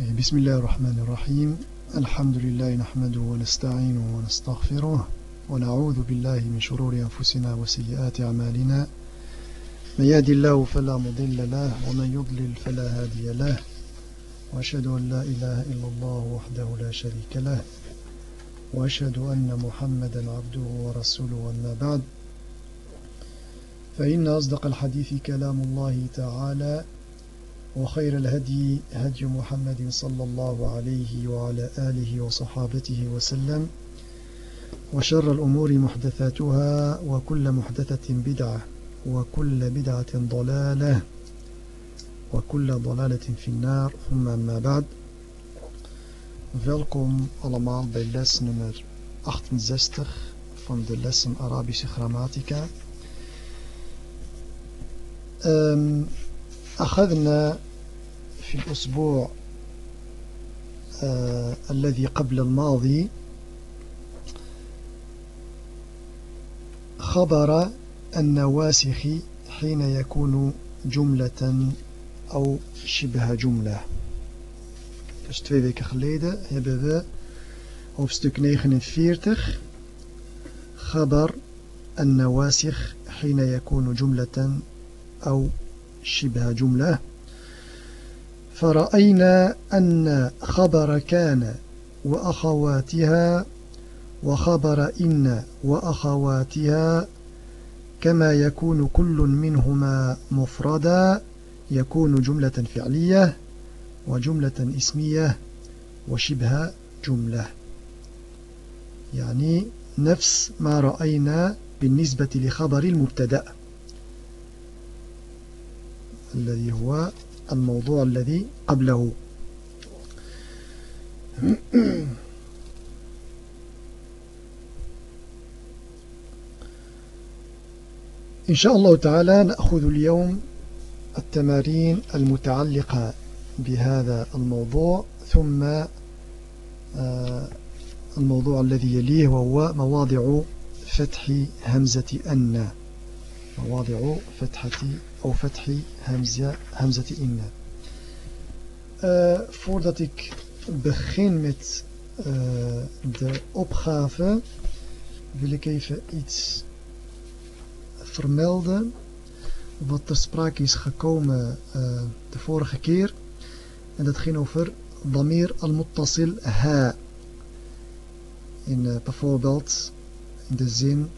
بسم الله الرحمن الرحيم. الحمد لله نحمده ونستعينه ونستغفره ونعوذ بالله من شرور أنفسنا وسيئات أعمالنا. من يهد الله فلا مضل له ومن يضلل فلا هادي له. وأشهد أن لا إله إلا الله وحده لا شريك له. وأشهد أن محمدا عبده ورسوله أما بعد. فإن أصدق الحديث كلام الله تعالى. وخير الهدي هدي محمد صلى الله عليه وعلى آله وصحابته وسلم وشر الأمور محدثاتها وكل محدثة بدعة وكل بدعة ضلالة وكل ضلالة في النار ثم أما بعد Welkom allemaal bij les nummer 68 van de lessen Arabische grammatica. Um, أخذنا في الأسبوع آه الذي قبل الماضي خبر النواسخ حين يكون جملة أو شبه جملة. Dus twee weken geleden hebben we hoofdstuk 49 خبر النواسخ حين يكون جملة أو شبه جملة فرأينا أن خبر كان وأخواتها وخبر إن وأخواتها كما يكون كل منهما مفردا يكون جملة فعلية وجملة اسمية وشبه جملة. يعني نفس ما رأينا بالنسبة لخبر المبتدأ الذي هو الموضوع الذي قبله. إن شاء الله تعالى نأخذ اليوم التمارين المتعلقة بهذا الموضوع ثم آه، الموضوع الذي يليه وهو مواضع فتح همزة أن. مواضع فتحة of hamza, hamzati inna. Eh, voordat ik begin met eh, de opgave wil ik even iets vermelden wat ter sprake is gekomen eh, de vorige keer. En dat ging over Damir al-Muttasil ha in bijvoorbeeld in de zin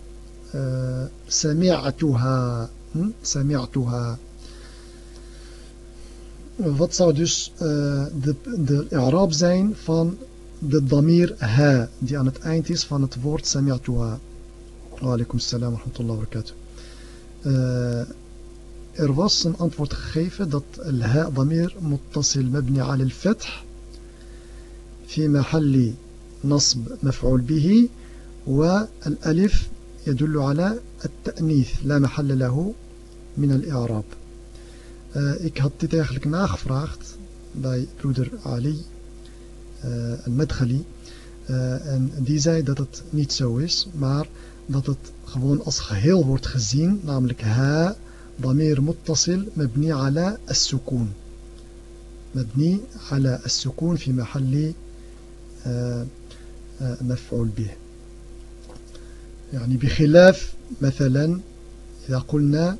uh, Sami'atuha. Sami'atuha wat zou dus uh, de, de Arab zijn van de damir ha die aan het eind is van het woord sami'atuha wa alaikum salam wa rahmatullahi wa barakatuh uh, er was een antwoord gegeven dat الها ضمير متصل مبني على الفتح في محل نصب مفعول به والألف يدل على التأنيث لا محل له من الإعراب uh, ik had dit eigenlijk nagevraagd bij broeder Ali uh, al-Madkhali uh, en die zei dat het niet zo is maar dat het gewoon als geheel wordt gezien namelijk ha ضمير متصل مبني على السكون مبني على السكون في محل مفعول به يعني بخلاف مثلا إذا قلنا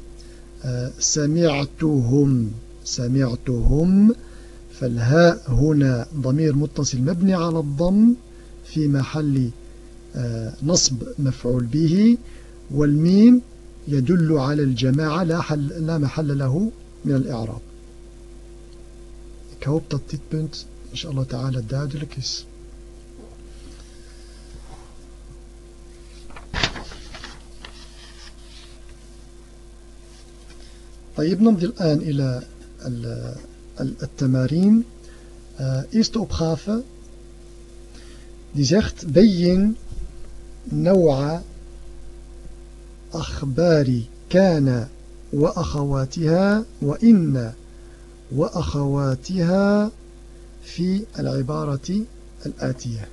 سمعتهم سمعتهم فالهاء هنا ضمير متصل مبني على الضم في محل نصب مفعول به والميم يدل على الجماعة لا, حل لا محل له من الإعراب Ik hoop dat dit punt inshallah ta'ala duidelijk is. طيب نمضي الآن إلى التمارين. eerste opgave die zegt بين نوع أخبار كان وأخواتها وإن وأخواتها في العبارة الآتية.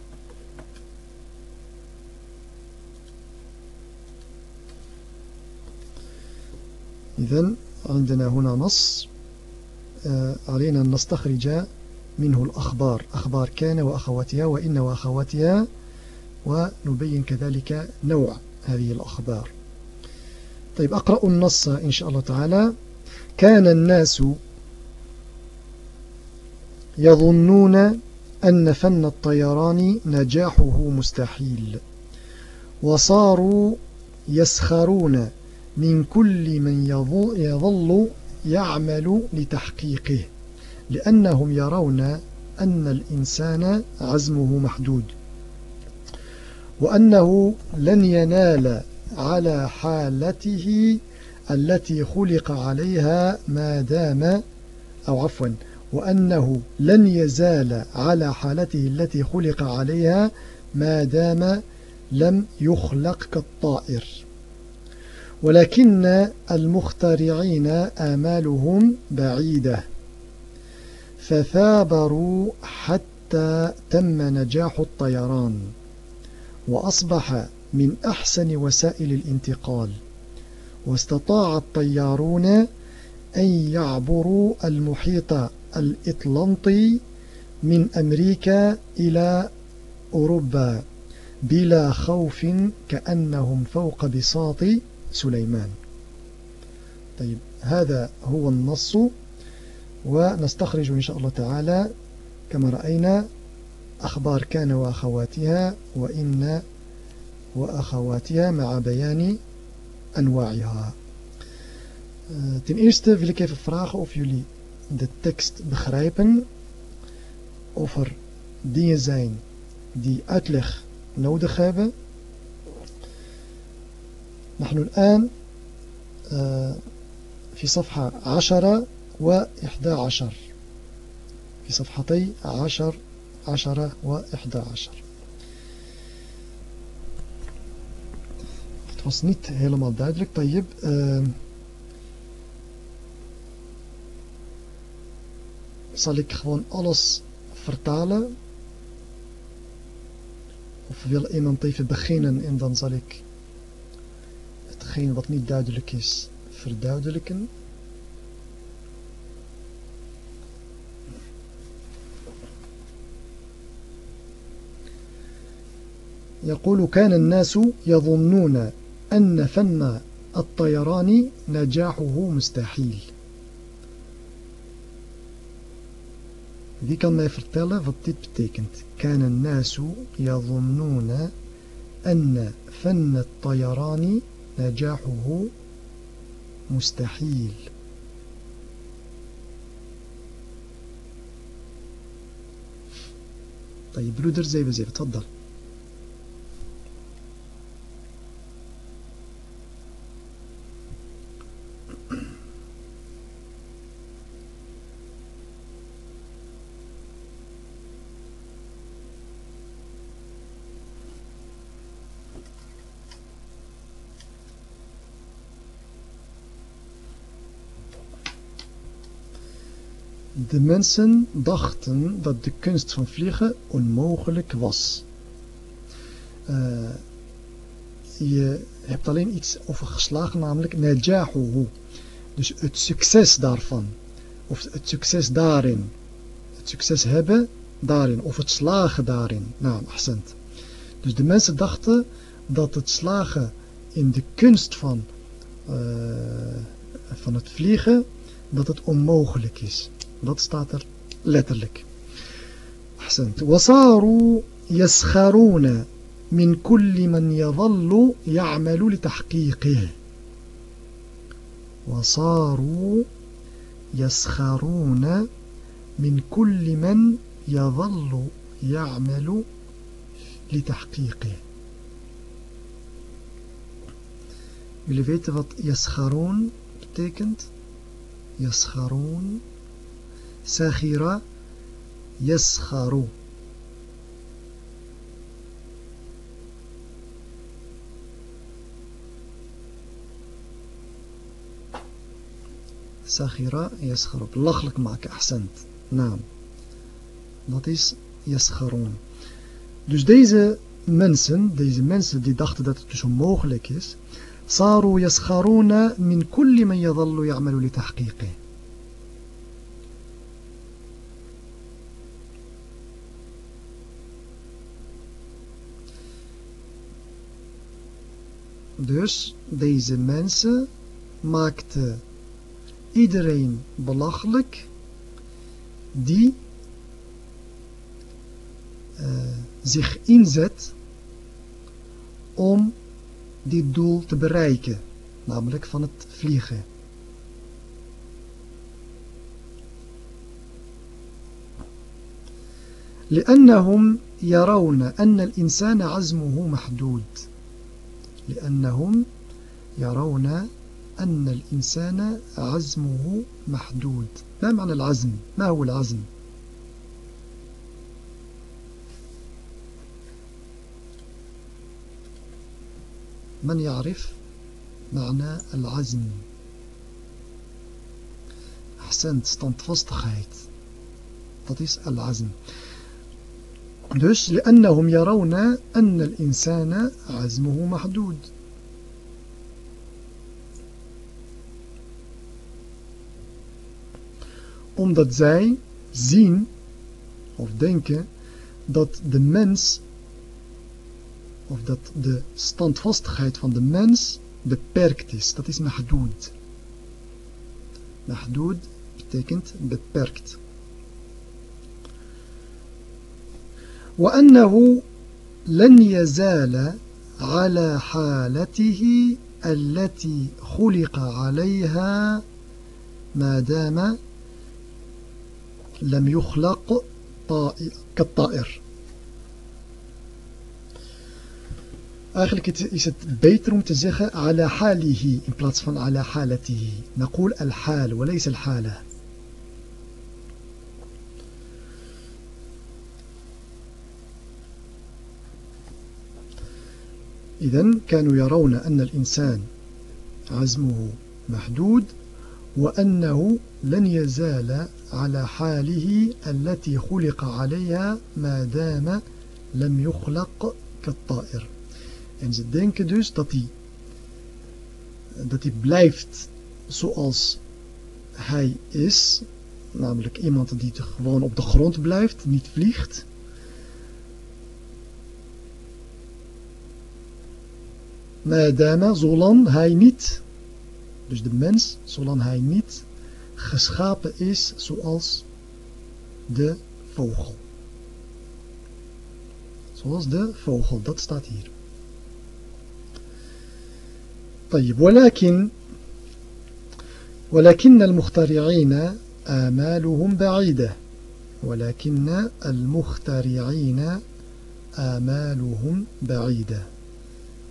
إذن عندنا هنا نص علينا أن نستخرج منه الأخبار أخبار كان وأخواتها وإن وأخواتها ونبين كذلك نوع هذه الأخبار. طيب أقرأ النص إن شاء الله تعالى. كان الناس يظنون أن فن الطيران نجاحه مستحيل وصاروا يسخرون من كل من يظل يعمل لتحقيقه لأنهم يرون أن الإنسان عزمه محدود وأنه لن ينال على حالته التي خلق عليها ما دام أو عفوا وأنه لن يزال على حالته التي خلق عليها ما دام لم يخلق كالطائر ولكن المخترعين آمالهم بعيدة فثابروا حتى تم نجاح الطيران وأصبح من أحسن وسائل الانتقال واستطاع الطيارون أن يعبروا المحيط الإطلنطي من أمريكا إلى أوروبا بلا خوف كأنهم فوق بساط سليمان طيب هذا هو النص ونستخرج إن شاء الله تعالى كما رأينا أخبار كان وأخواتها وإن وأخواتها مع بيان أنواعها Ten eerste wil ik even vragen of jullie de tekst begrijpen. Of er dingen zijn die uitleg nodig hebben. نحن الآن في صفحة عشرة وإحدى عشر في صفحتي عشر عشرة وإحدى عشر Het was niet helemaal duidelijk. طيب uh, zal ik gewoon alles vertalen? Of wil iemand even beginnen en dan zal ik datgene wat niet duidelijk is verduidelijken. يقول كان الناس يظنون أن فن الطيران نجاحه مستحيل. Wie kan mij vertellen wat dit كان الناس يظنون أن فن الطيران نجاحه مستحيل. نجاحه مستحيل. طيب برودر زي بزي تفضل De mensen dachten dat de kunst van vliegen onmogelijk was. Uh, je hebt alleen iets over geslagen, namelijk najahuhu. Dus het succes daarvan. Of het succes daarin. Het succes hebben daarin. Of het slagen daarin. Nou, accent. Dus de mensen dachten dat het slagen in de kunst van, uh, van het vliegen, dat het onmogelijk is. Dat staat er letterlijk. أحسنت وصاروا يسخرون من كل من يظل يعمل لتحقيقه وصاروا يسخرون من كل من يظل يعمل لتحقيقه Jullie weten wat yascharoon betekent? Yascharoon ساخر يسخر ساخر يسخر belachelijk maken أحسنت نعم is يسخرون dus deze mensen deze mensen die dachten dat het dus onmogelijk is صاروا يسخرون من كل من يظل يعمل لتحقيقه Dus deze mensen maakten iedereen belachelijk die uh, zich inzet om dit doel te bereiken, namelijk van het vliegen. لأنهم يرون أن الإنسان عزمه محدود لأنهم يرون أن الإنسان عزمه محدود ما معنى العزم؟ ما هو العزم؟ من يعرف معنى العزم أحسنت standvastigheid dat is العزم dus لأنهم يرون أن الإنسان عزمه محدود omdat zij zien of denken dat de mens of dat de standvastigheid van de mens beperkt is. Dat is mahdoud. Mahdoud betekent beperkt. وأنه لن يزال على حالته التي خلق عليها ما دام لم يخلق كالطائر Eigenlijk is het beter om te zeggen ala halihi in plaats van ala halatihi. نقول الحال وليس الحالة. إذن كانوا يرون أن الإنسان عزمه محدود وأنه لن يزال على حاله التي خلق عليها ما دام لم يخلق كالطائر En ze denken dus dat hij, dat hij blijft zoals hij is. Namelijk iemand die gewoon op de grond blijft, niet vliegt. Madama, zolang hij niet, dus de mens, zolang hij niet geschapen is zoals de vogel. Zoals de vogel, dat staat hier. طيب ولكن ولكن المخترعين آمالهم بعيدة ولكن المخترعين آمالهم بعيدة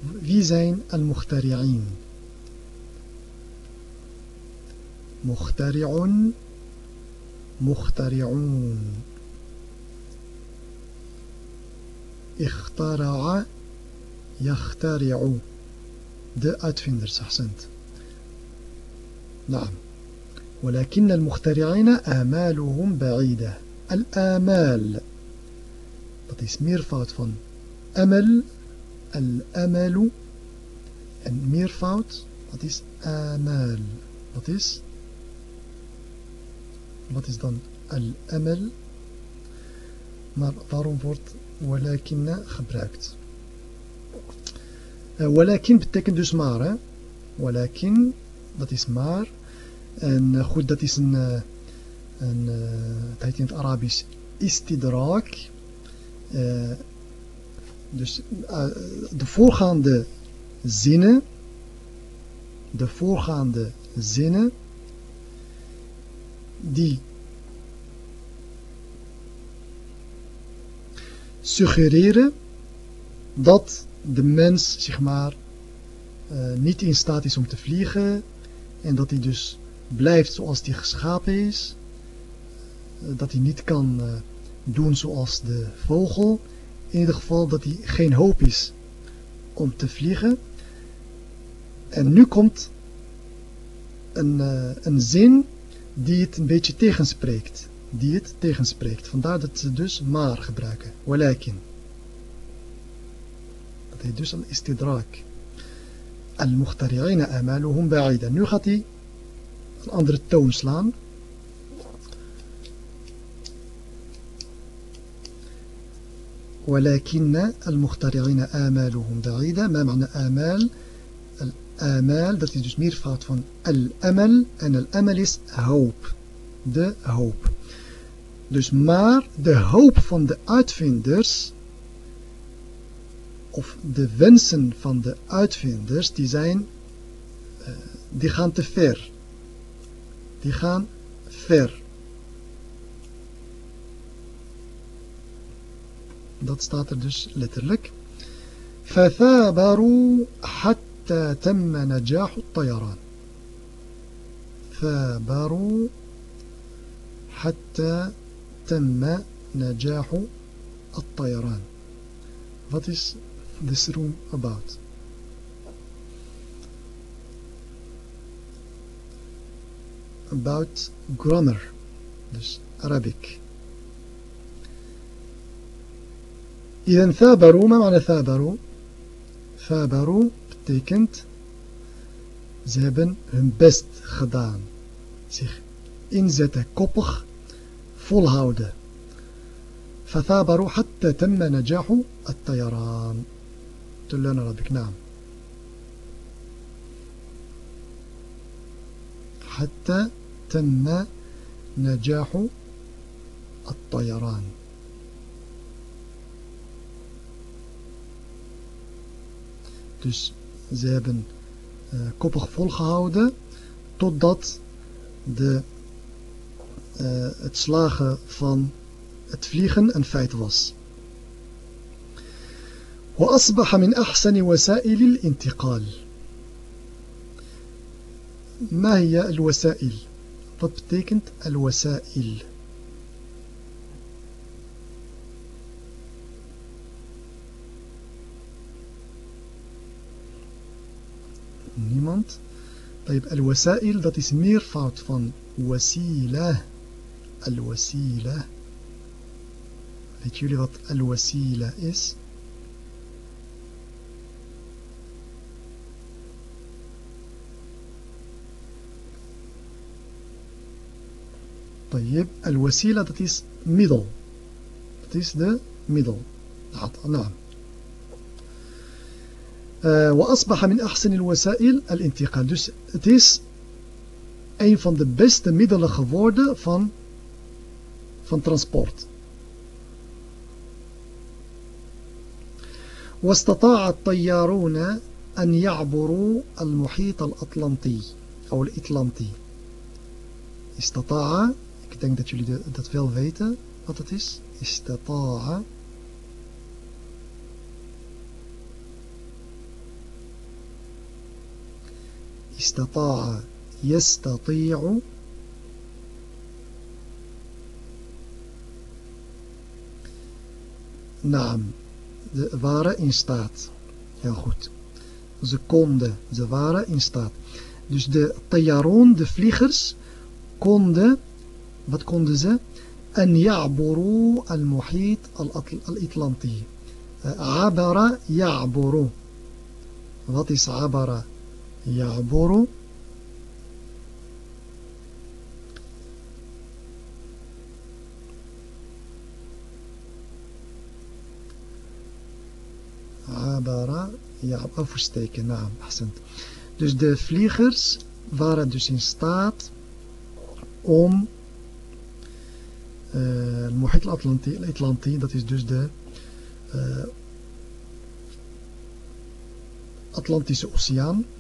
Wie zijn المخترعين. مخترع مخترعون. اخترع يخترع. de uitvinders, ahsend. نعم. ولكن المخترعين آمالهم بعيدة. الآمال. Dat is meervoud amal al-amalu en meervoud dat is amal dat is wat is dan al-amal maar waarom wordt walakin gebruikt Walakin betekent dus maar. Hè? Walakin, dat is maar. En uh, goed, dat is een, uh, een uh, het heet in het Arabisch istidrak. Uh, dus uh, de voorgaande zinnen, de voorgaande zinnen, die suggereren dat de mens zeg maar uh, niet in staat is om te vliegen en dat hij dus blijft zoals hij geschapen is uh, dat hij niet kan doen zoals de vogel in ieder geval dat hij geen hoop is om te vliegen en nu komt een, een zin die het een beetje tegenspreekt die het tegenspreekt vandaar dat ze dus maar gebruiken walakin Dat heet dus een istidrak. Al-Mukhtari'ina amaluhum ba'ida. Nu gaat hij een andere toon slaan. ولكن المخترعين آمالهم بعيدة ما معنى آمال amal, dat is dus meervoud van al-amal. En al-amal is hoop. De hoop. Dus maar de hoop van de uitvinders, of de wensen van de uitvinders, die zijn, uh, die gaan te ver. Die gaan ver. Dat staat er dus letterlijk. فثابروا حتى تم نجاح الطيران ثابروا حتى تم نجاح الطيران What is this room about? About grammar, dus Arabic. إذا ثابروا ما معنى ثابروا؟ ثابروا betekent ze hebben hun best gedaan zich inzetten koppig volhouden فثابروا حتى تم نجاح الطيران. تلنا ربك نعم. حتى تم نجاح الطيران. Dus ze hebben uh, koppig volgehouden totdat de, uh, het slagen van het vliegen een feit was. وأصبح من أحسن وسائل الانتقال ما هي الوسائل؟ Wat betekent الوسائل؟ Niemand? Al-wasail, dat is meervoud van wasila. Al-wasila. Weet jullie wat al-wasila is? طيب الوسيلة dat is middel dat is de middel نعم آه، وأصبح من أحسن الوسائل الانتقال dus het is een van de beste middelen geworden van van transport واستطاع الطيارون أن يعبروا المحيط الأطلنطي أو الإطلنطي. استطاع كنت أنك تتفعل فيتا استطاع استطاع يستطيع naam. Ze waren in staat. Heel goed. Ze konden. Ze waren in staat. Dus de tayaroon, de vliegers, konden, wat konden ze? En ya'buru al-muhit al-Atlanti. Abara ya'buru. Wat is abara? يعبر عبر يعبر versteken naam accent. dus de vliegers waren dus in staat om uh, Mohit Atlanti, dat is dus de uh, Atlantische Oceaan uh,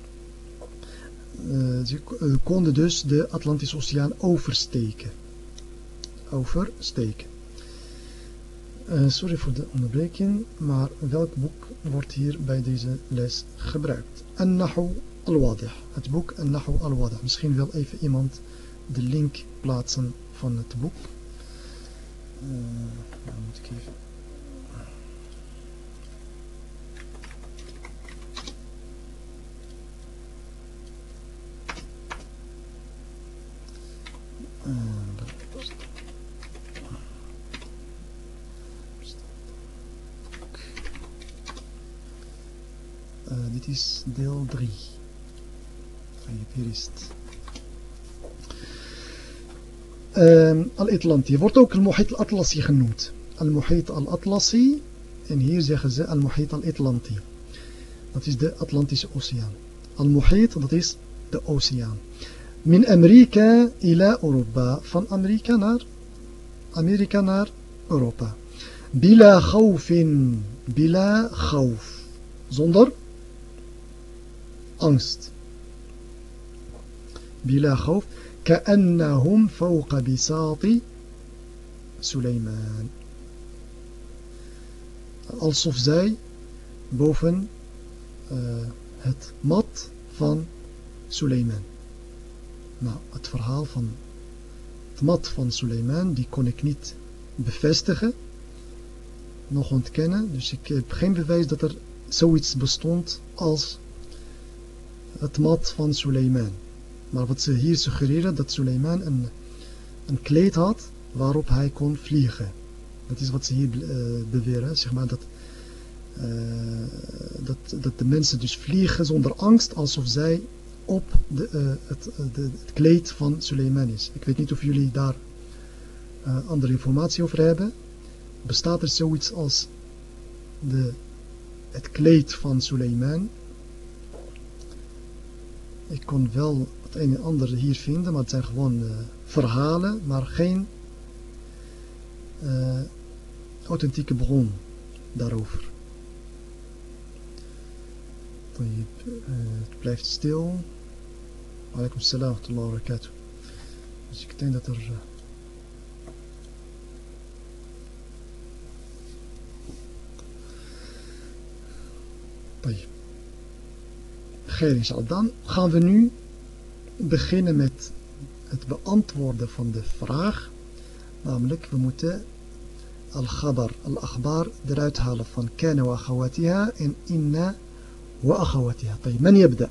ze konden dus de Atlantische Oceaan oversteken. Oversteken. Uh, sorry voor de onderbreking, maar welk boek wordt hier bij deze les gebruikt? An-Nahu al-Wadih. Het boek An-Nahu al-Wadih. Misschien wil even iemand de link plaatsen van het boek. Uh, moet ik even... Uh, dit is deel 3. Hier is het. Uh, Al-Atlanti wordt ook Al-Muhit Al-Atlasi genoemd. Al-Muhit Al-Atlasi. En hier zeggen ze Al-Muhit Al-Atlanti. Dat is de Atlantische Oceaan. Al-Muhit, dat is de oceaan. من أمريكا إلى أوروبا. فان أمريكا نار. أمريكا نار. أوروبا. بلا خوف بلا خوف. زندر أنست بلا خوف. كأنهم فوق بساط سليمان. ألصف zij بوفن uh, مط mat سليمان Nou, het verhaal van het mat van Suleiman, die kon ik niet bevestigen, nog ontkennen. Dus ik heb geen bewijs dat er zoiets bestond als het mat van Suleiman. Maar wat ze hier suggereren, dat Suleiman een, een kleed had waarop hij kon vliegen. Dat is wat ze hier uh, beweren, zeg maar, dat, uh, dat, dat de mensen dus vliegen zonder angst, alsof zij op de, uh, het, de, het kleed van Suleiman is. Ik weet niet of jullie daar andere informatie over hebben. Bestaat er zoiets als de, het kleed van Suleiman? Ik kon wel het een en ander hier vinden, maar het zijn gewoon verhalen, maar geen authentieke bron daarover. het blijft stil. Alaikum salam wa barakatuh. Dus ik denk dat er... Uh, Dan gaan we nu beginnen met het beantwoorden van de vraag. Namelijk, we moeten al-khabar, al-akhbar eruit halen van kana wa akhawatiha en inna wa akhawatiha. طيب من يبدأ؟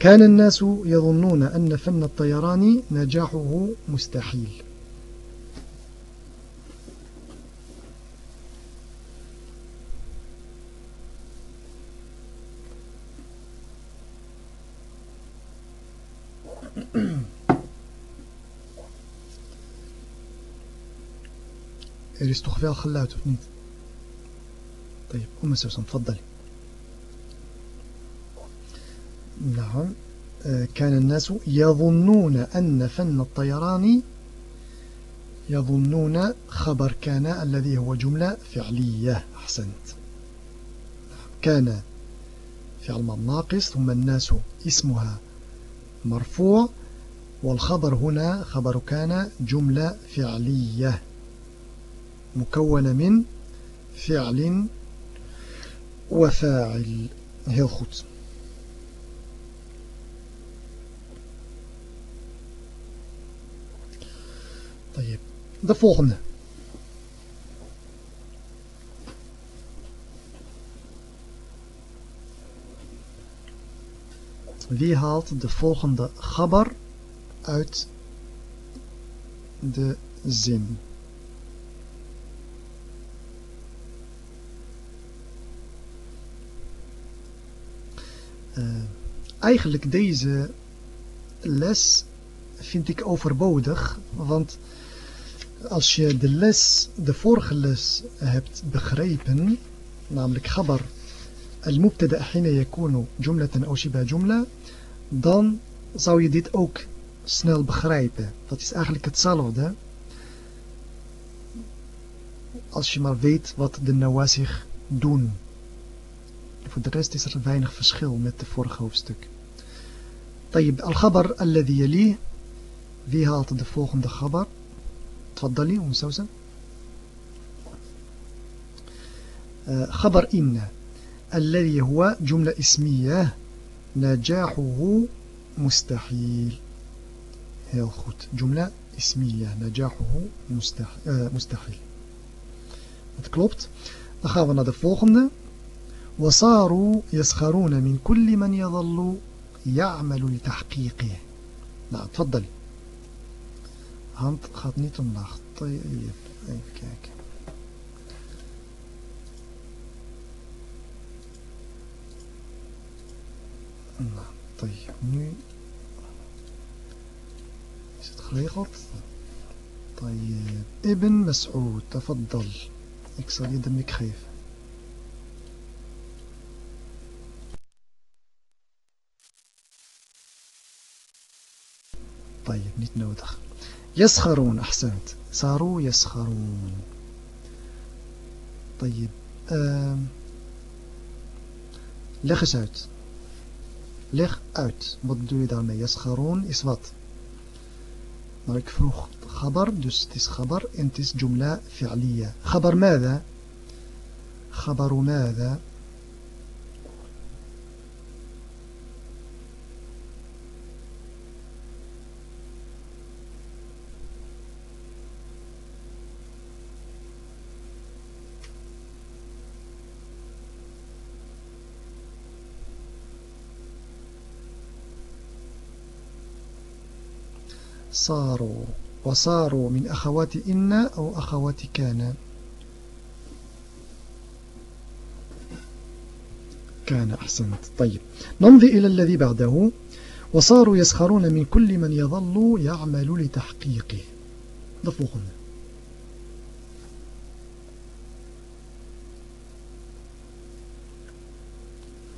كان الناس يظنون أن فن الطيران نجاحه مستحيل wel geluid, of niet? طيب أم سوسن تفضلي نعم. كان الناس يظنون أن فن الطيران يظنون خبر كان الذي هو جملة فعلية. أحسنت. كان فعل ناقص ثم الناس اسمها مرفوع والخبر هنا خبر كان جملة فعلية. مكونة من فعل وفاعل. heel goed De volgende. Wie haalt de volgende gabar uit de zin? Eh, eigenlijk deze les vind ik overbodig, want als je de les, de vorige les hebt begrepen, namelijk khabar al-mubtada hina yakunu jumlatan aw shiba jumla, dan zou je dit ook snel begrijpen. Dat is eigenlijk hetzelfde. Als je maar weet wat de nawasig doen. Voor de rest is er weinig verschil met de vorige hoofdstuk. طيب الخبر الذي يليه wie haalt de volgende خبر تفضلي أم سوسن خبر إن الذي هو جملة اسمية نجاحه مستحيل. heel goed جملة اسمية نجاحه مستحيل. het klopt dan gaan وصاروا يسخرون من كل من يظل يعمل لتحقيقه. نعم تفضلي. hand gaat niet omlaag. Even kijken. Nou, nu is het geregeld. طيب ابن مسعود تفضل ik zal je de mik geven طيب niet nodig يسخرون أحسنت. صاروا يسخرون. طيب لغ اوت لغ اوت ماذا يدعم يسخرون اس مارك فروخ خبر. دوس تس خبر. انتس جملة فعلية. خبر ماذا؟ خبر ماذا؟ صاروا وصاروا من أخوات إن أو أخوات كان. كان أحسنت. طيب. نمضي إلى الذي بعده. وصاروا يسخرون من كل من يظل يعمل لتحقيقه. volgende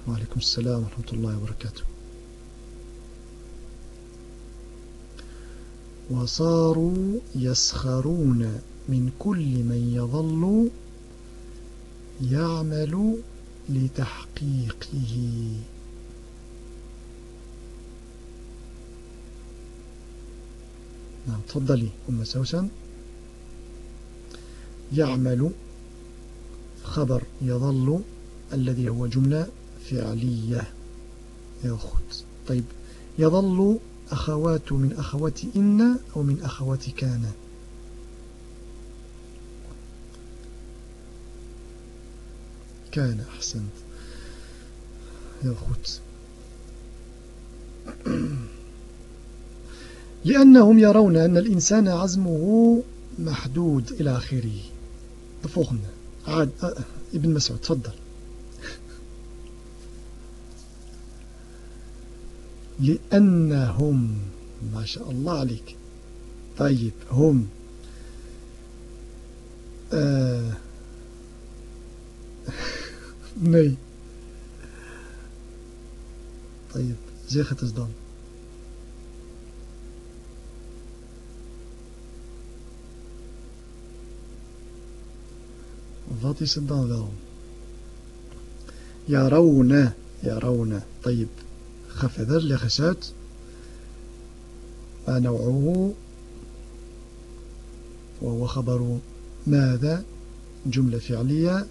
وعليكم السلام ورحمة الله وبركاته. وصاروا يسخرون من كل من يظل يعمل لتحقيقه. نعم تفضلي أم سوسن. يعمل خبر يظل الذي هو جملة فعلية. يا goed طيب يظل أخوات من أخوات إن أو من أخوات كان. كان أحسنت يا goed لأنهم يرون أن الإنسان عزمه محدود إلى آخره. de volgende ابن مسعود تفضل. لأنهم ما شاء الله عليك. طيب هم آه nee طيب wat is het dan wel يرون يرون. طيب ga verder, نوعه وهو خبر ماذا؟ جملة فعلية.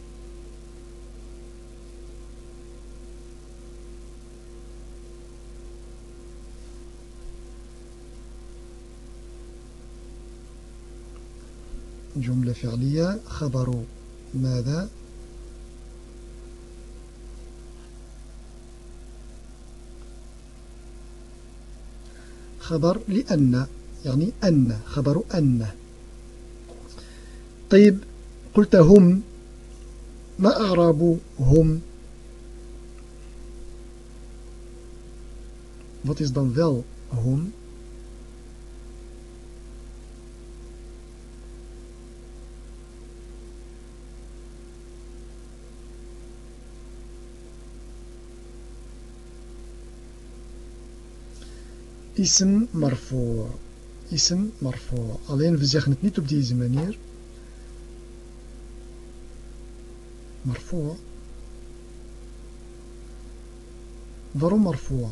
جملة فعلية خبر ماذا؟ خبر لأن يعني أن خبر أن. طيب قلت هم. ما أعراب هم؟ Wat is dan wel hum? اسم مرفوع. اسم مرفوع. الين فزيخنت نيت بديز منير مرفوع. ضرو مرفوع.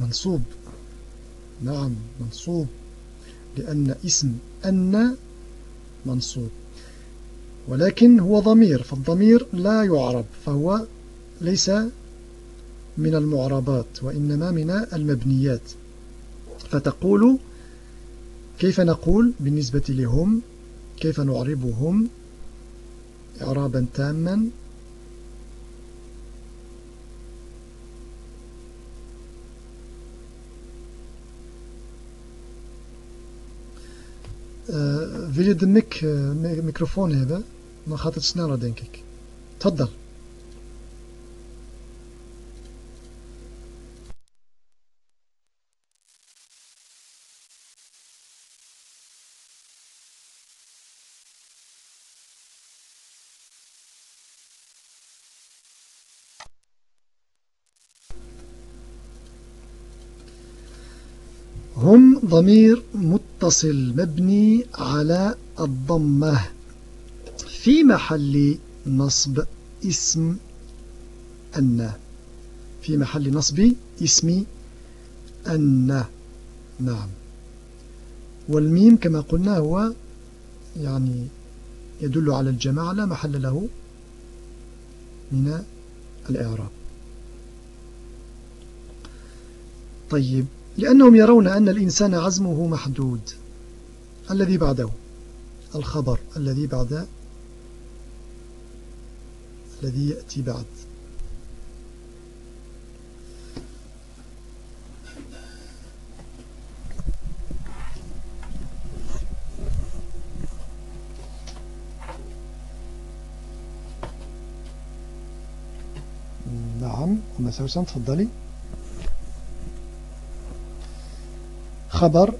منصوب. نعم منصوب. لأن اسم أن منصوب. ولكن هو ضمير فالضمير لا يعرب فهو ليس من المعربات وإنما من المبنيات. فتقول كيف نقول بالنسبة لهم؟ كيف نعربهم إعرابا تاما؟ Uh, wil je de mic, uh, microfoon hebben? dan gaat het sneller, denk ik. Tot dan. هم ضمير متصل مبني على الضمه في محل نصب اسم أن في محل نصب اسم أن. نعم. والميم كما قلنا هو يعني يدل على الجماعة لا محل له من الإعراب. طيب لأنهم يرون أن الإنسان عزمه محدود الذي بعده؟ الخبر الذي بعد الذي يأتي بعد. نعم أم سوسن تفضلي. خبر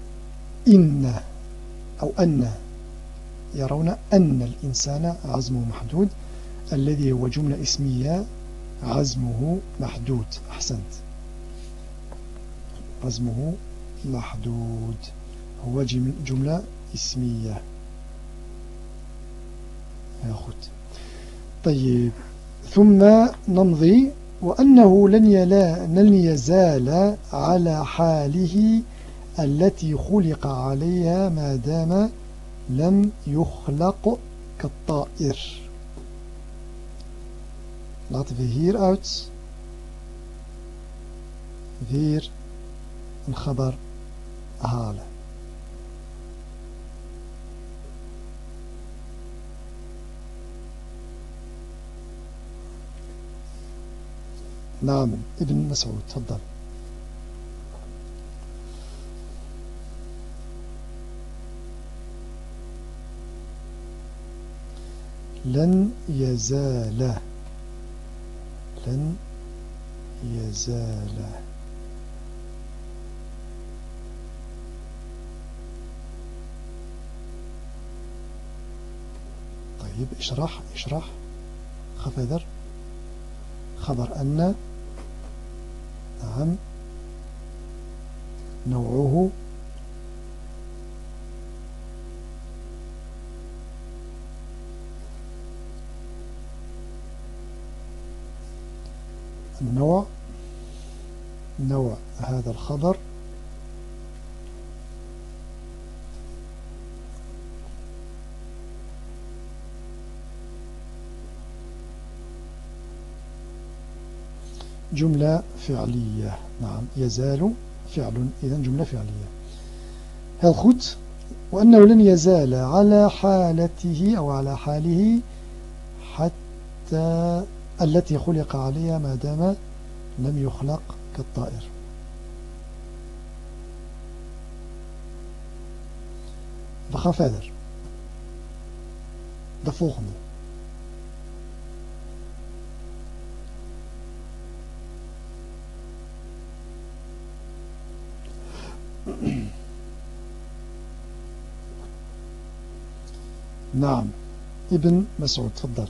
إن أو أن يرون أن الإنسان عزمه محدود. الذي هو جملة اسمية عزمه محدود. أحسنت. عزمه محدود. هو جملة اسمية. يا خد طيب. ثم نمضي. وأنه لن, يلا لن يزال على حاله التي خلق عليها ما دام لم يخلق كالطائر. Laten we hieruit weer een khabar halen. نعم ابن مسعود تفضل لن يزال لن يزال. طيب اشرح اشرح. خفذر خبر أن نعم نوعه النوع نوع هذا الخبر. جملة فعلية. نعم يزال فعل إذا جملة فعلية. heel goed وأنه لن يزال على حالته أو على حاله حتى التي خلق عليها ما دام لم يخلق كالطائر. We gaan. نعم ابن مسعود تفضل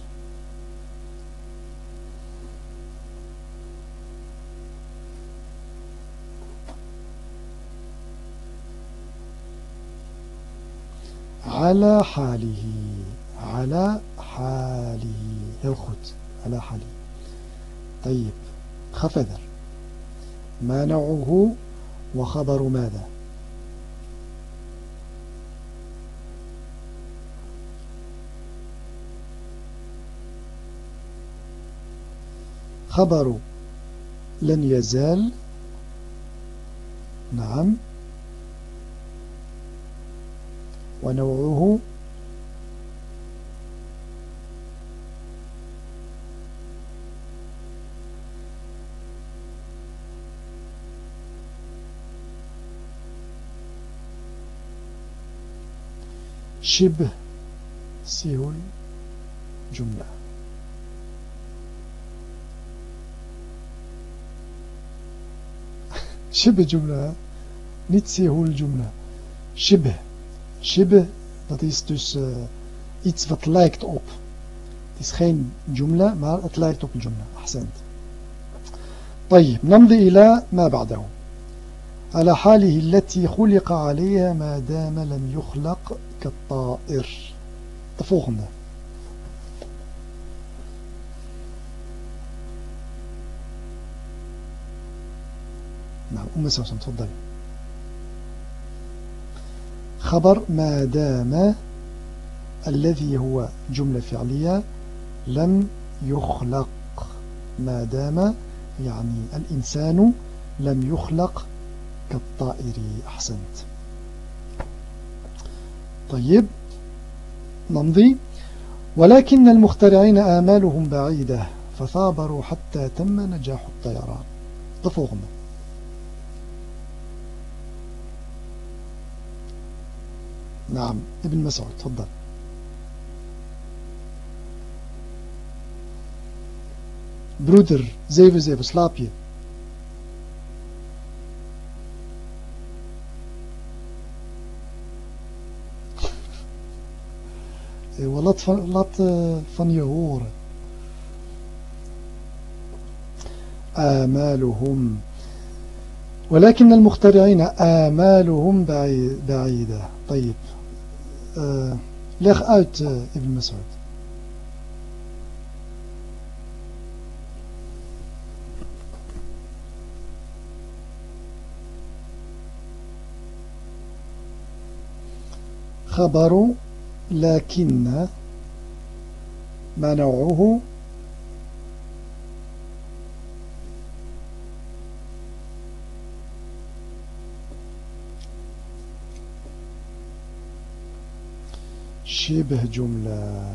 على حاله على حاله. heel goed على حاله. طيب خفذر ما نوعه وخبر ماذا؟ خبر لن يزال. نعم. ونوعه. شبه سهل جملة. شبه جملة niet سهل جملة. شبه. Shibbe, dat is dus uh, iets wat lijkt op. Het is geen jumla, maar het lijkt op jumla. Ahsend. طيب نمضي إلى ما بعده على حاله التي خلق عليها ما دام لم يخلق كالطائر de volgende نعم أم سوسن تفضل خبر ما دام الذي هو جملة فعلية لم يخلق. ما دام يعني الإنسان لم يخلق كالطائر. أحسنت. طيب نمضي. ولكن المخترعين آمالهم بعيدة فثابروا حتى تم نجاح الطيران. تفوغنا نعم ابن مسعود تفضل Broeder, 7-7, slaap je? laat van, laat, uh, van je horen. آمالهم ولكن المخترعين آمالهم بعيدة طيب uh, leg uit uh, Ibn Mas'ud خبر لكن ما شبه جملة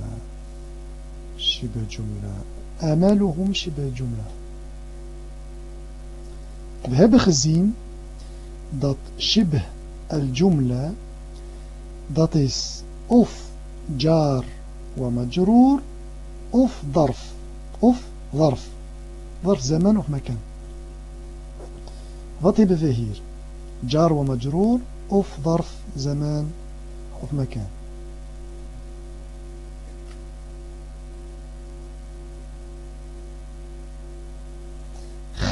شبه جملة آمالهم شبه جملة We hebben gezien dat shibh al-jumla dat is of jar wa majroor of darf of ظرف ظرف زمان of makan wat hebben we hier jar wa majroor of ظرف زمان of makan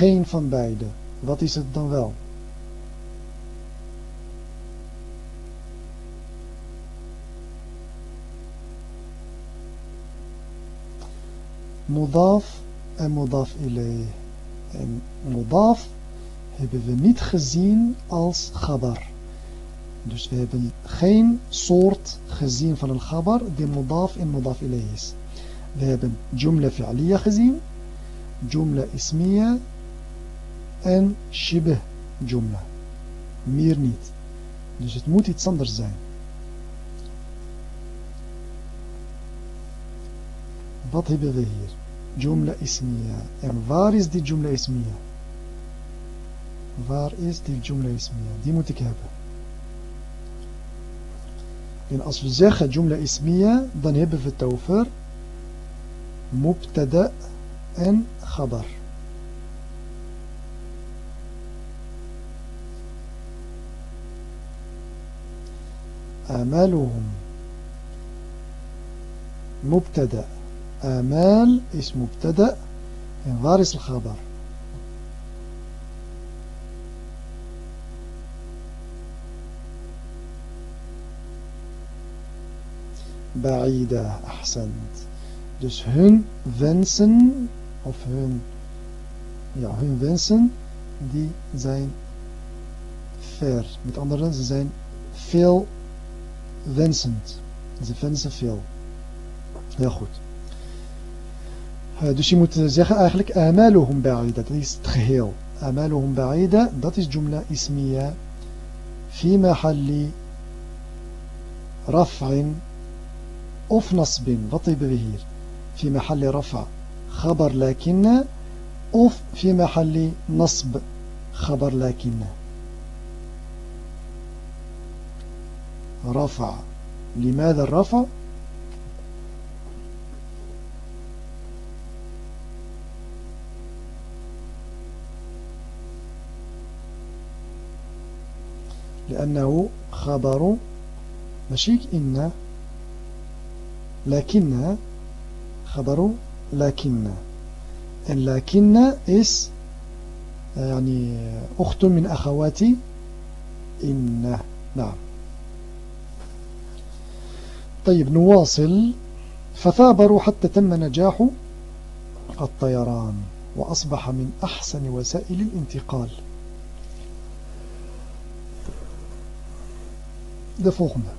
geen van beide wat is het dan wel mudaf en mudaf ilayh. En mudaf hebben we niet gezien als gabar. Dus we hebben geen soort gezien van een gabar die mudaf en mudaf ilayh is. We hebben jumla fi'liya gezien, jumla ismiya en shibh jumla. Meer niet. Dus het moet iets anders zijn. Wat hebben we hier? Jumla ismiya. En waar is die jumla ismiya? Waar is die jumla ismiya? Die moet ik hebben. En als we zeggen jumla ismiya, dan hebben we het over mubtada en khabar. آمالهم مبتدأ آمال is مبتدأ is الخبر بعيدة أحسنت dus hun wensen of hun ja, hun wensen die zijn ver met andere woorden ze zijn veel wensend ze wensen veel heel goed dus je moet zeggen eigenlijk amaluhum ba'ida, dat is het geheel. Amaluhum ba'ida, dat is jumla ismiya fi mahalli raf'in of nasbin. Wat hebben we hier? في محل رفع خبر لكن of في محل نصب خبر لكن رفع. لماذا الرفع لأنه خبر. ماشي إن لكن خبر. لكن. لكن is يعني أخت من أخوات إن. نعم. طيب نواصل فثابروا حتى تم نجاح الطيران وأصبح من أحسن وسائل الانتقال de volgende.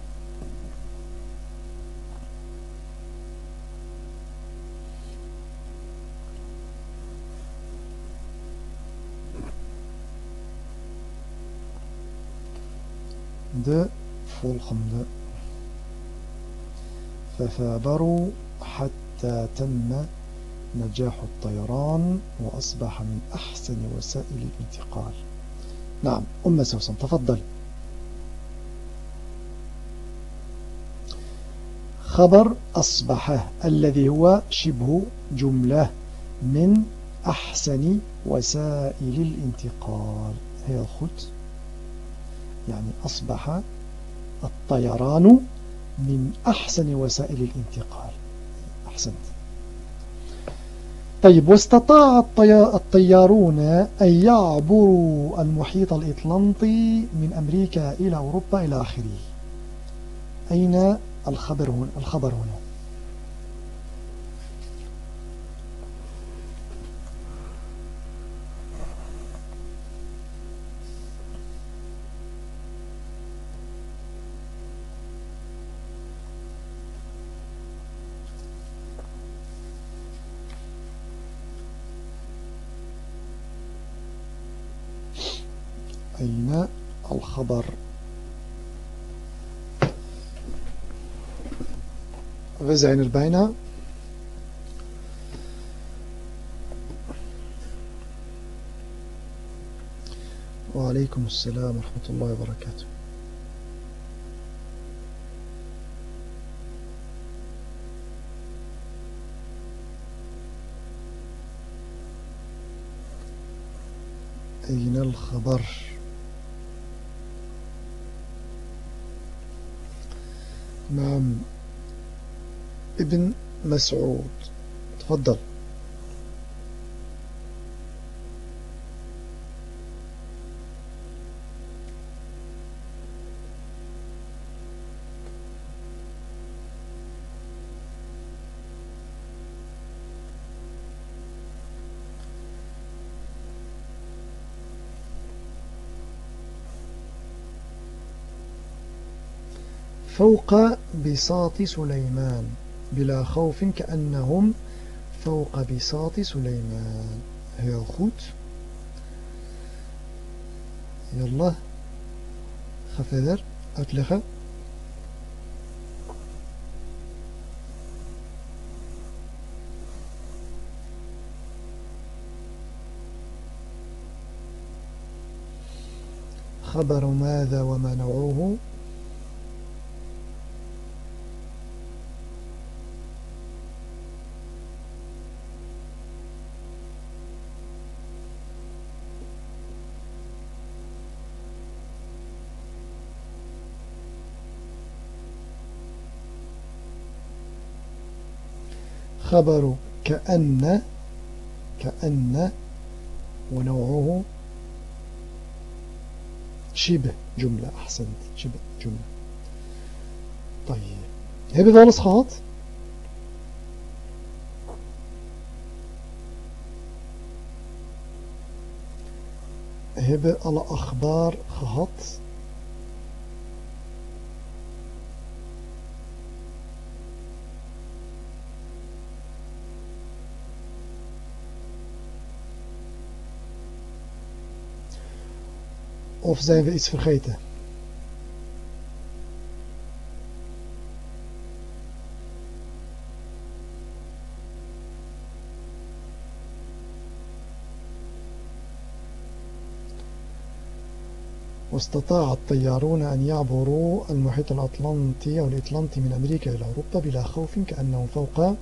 De volgende. فثابروا حتى تم نجاح الطيران وأصبح من أحسن وسائل الانتقال. نعم أم سوسن تفضل. خبر أصبح الذي هو شبه جملة من أحسن وسائل الانتقال. heel goed يعني أصبح الطيران من أحسن وسائل الانتقال. أحسنت. طيب واستطاع الطيارون أن يعبروا المحيط الإطلنطي من أمريكا إلى أوروبا إلى آخره. أين الخبر هنا, الخبر هنا. أين الخبر؟ We bijna. وعليكم السلام ورحمة الله وبركاته. أين الخبر؟ نعم ابن مسعود. تفضل. فوق بساط سليمان بلا خوف كأنهم فوق بساط سليمان. heel goed يلا. verder uitleggen خبر ماذا وما خبر كأن كأن ونوعه شبه جملة أحسنت شبه جملة طيب هل بذل صحات؟ هل بذل أخبار خهات؟ Of zijn we iets vergeten? واستطاع الطيارون أن يعبروا المحيط الأطلنطي أو الإطلنطي من أمريكا إلى أوروبا بلا خوف كأنهم فوق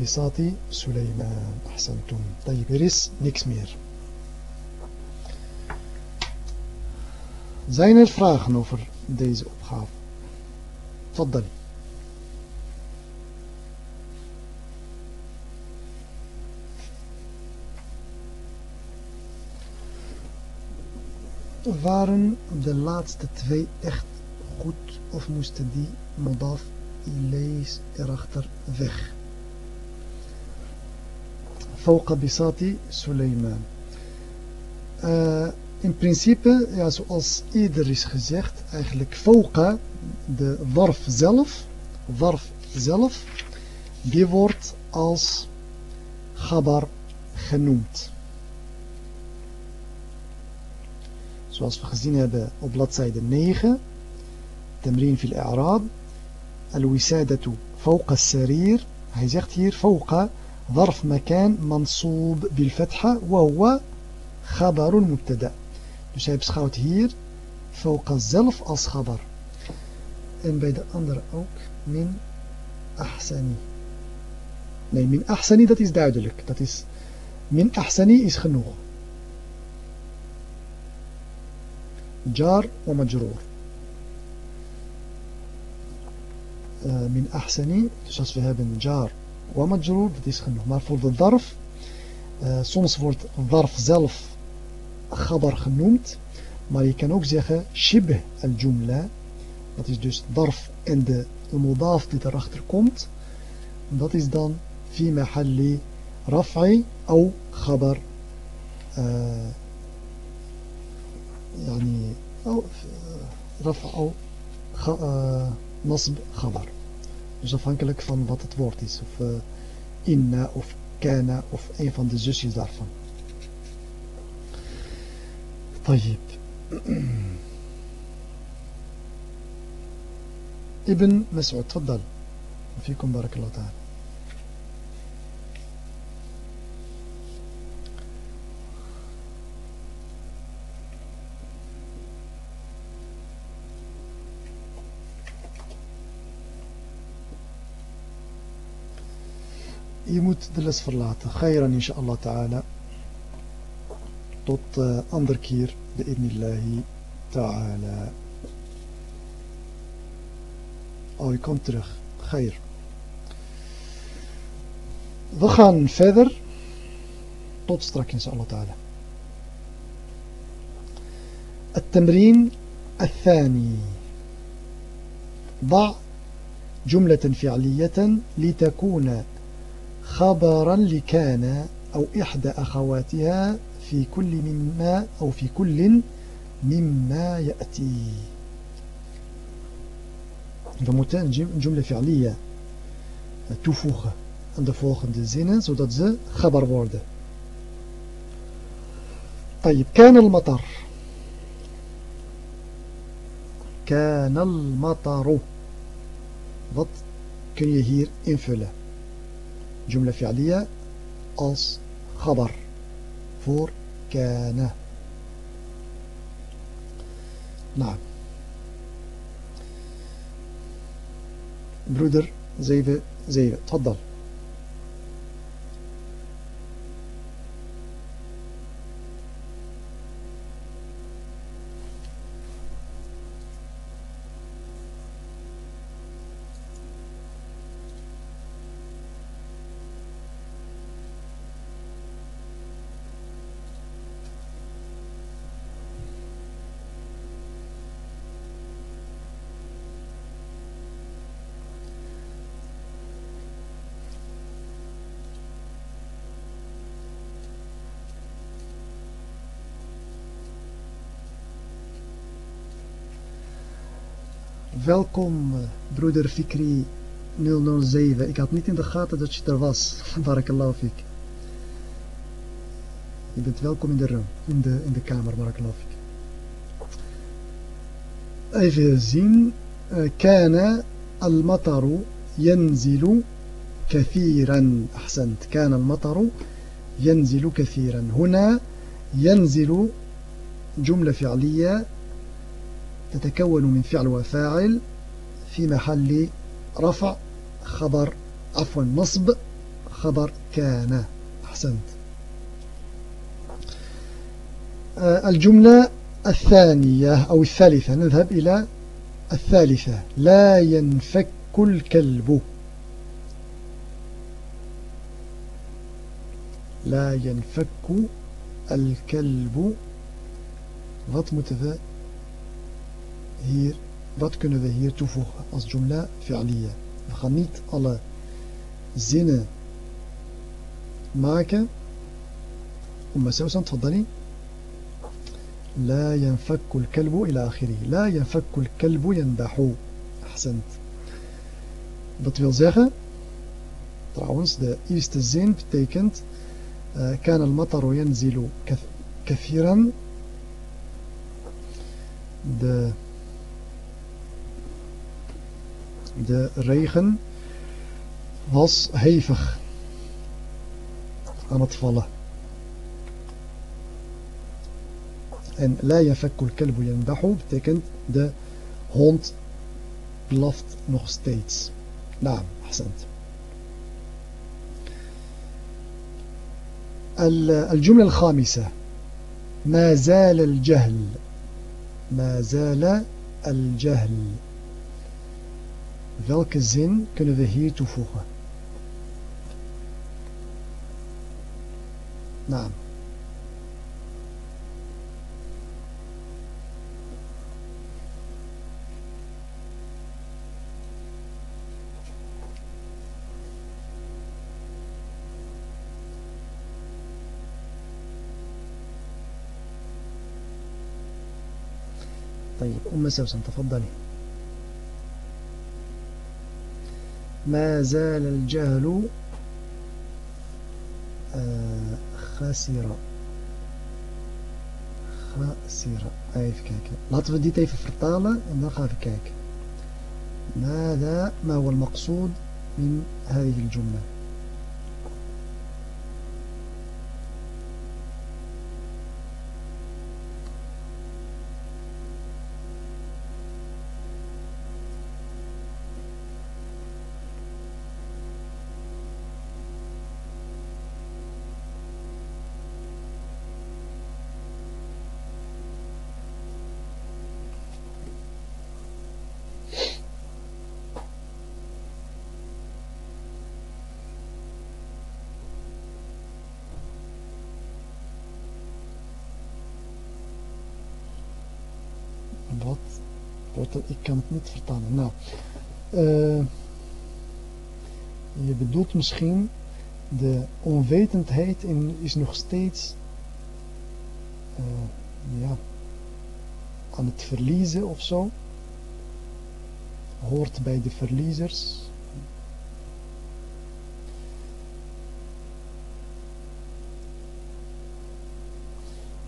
بساط سليمان. أحسنتم. طيب ريس نيكس مير Zijn er vragen over deze opgave? Tfaddali. waren de laatste twee echt goed of moesten die modaf lees erachter weg? فوق بساط سليمان uh, in principe, ja, zoals eerder is gezegd, eigenlijk fauqa, de warf zelf, warf zelf, die wordt als gabar genoemd. Zoals we gezien hebben op bladzijde 9, Tamrin fil i'raab, al-wisadatu fawqa sarir. Hij zegt hier fawqa ظرف مكان منصوب بالفتحة وهو خبر مبتدا Dus hij beschouwt hier fawqa zelf als gabar. En bij de andere ook min ahsani. Nee, min ahsani dat is duidelijk. Dat is, min ahsani is genoeg. Jar wa majroor. Uh, min ahsani, dus als we hebben jar wa majroor, dat is genoeg. Maar voor de darf, uh, soms wordt darf zelf gabar genoemd. Maar je kan ook zeggen shibh al-jumla. Dat is dus darf en de mudaf die erachter komt. Dat is dan fi mahalli raf'i of gabar. يعني أو رفع أو نصب خبر dus afhankelijk van wat het woord is of uh, inna of kana of een van de zusjes daarvan طيب ابن مسعود تفضل وفيكم بارك الله تعالى je moet de les verlaten. Khairan inshallah ta'ala. Tot uh, ander keer. Bi'idnillahi ta'ala. Oh, je komt terug. Khair. We gaan verder. Tot straks inshallah ta'ala. التمرين الثاني ضع جملة فعلية لتكون خبرا لكان أو إحدى أخواتها في كل مما أو في كل مما يأتي. إذا فمتان جملة فعلية تفوخ عند فوق الزينة سودات زي خبر بورد طيب كان المطر. كان المطر. Wat kun je hier invullen? Jumla fi'aliyya als. Voor كان نعم. برودر زيفة زيفة تفضل. Welkom, broeder Fikri 007. Ik had niet in de gaten dat je er was. Barakallahu fik. Je bent welkom in de, room, in de, in de kamer, barakallahu fik. Even zien. كان المطر ينزل كثيرا أحسنت كان المطر ينزل كثيرا هنا ينزل جملة فعلية تتكون من فعل وفاعل في محل رفع خبر عفوا نصب خبر كان. أحسنت. آه، الجملة الثانية أو الثالثة نذهب إلى الثالثة. لا ينفك الكلب. لا ينفك الكلب. moeten we hier, wat kunnen we hier toevoegen als jumla fi'liya? We gaan niet alle zinnen maken. أم سوسن تفضلي لا ينفك الكلب إلى آخره لا ينفك الكلب ينبح أحسنت dat wil zeggen trouwens de eerste zin betekent كان المطر ينزل كثيرا de de regen was hevig aan het vallen. En la yafakul kalbu yanbahu betekent de hond blaft nog steeds. Naam, ahsend. الجملة الخامسة ما زال الجهل ما زال الجهل Welke zin kunnen we hier toevoegen? Nou. طيب أم سوسن تفضلي ما زال الجهل آه، خسر خسر ايف كاك. لاتفا دي تيف فرطالة نخاف كاك. ماذا؟ ما هو المقصود من هذه الجملة؟ Niet. Nou, uh, je bedoelt misschien de onwetendheid in, is nog steeds uh, ja, aan het verliezen of zo. Hoort bij de verliezers.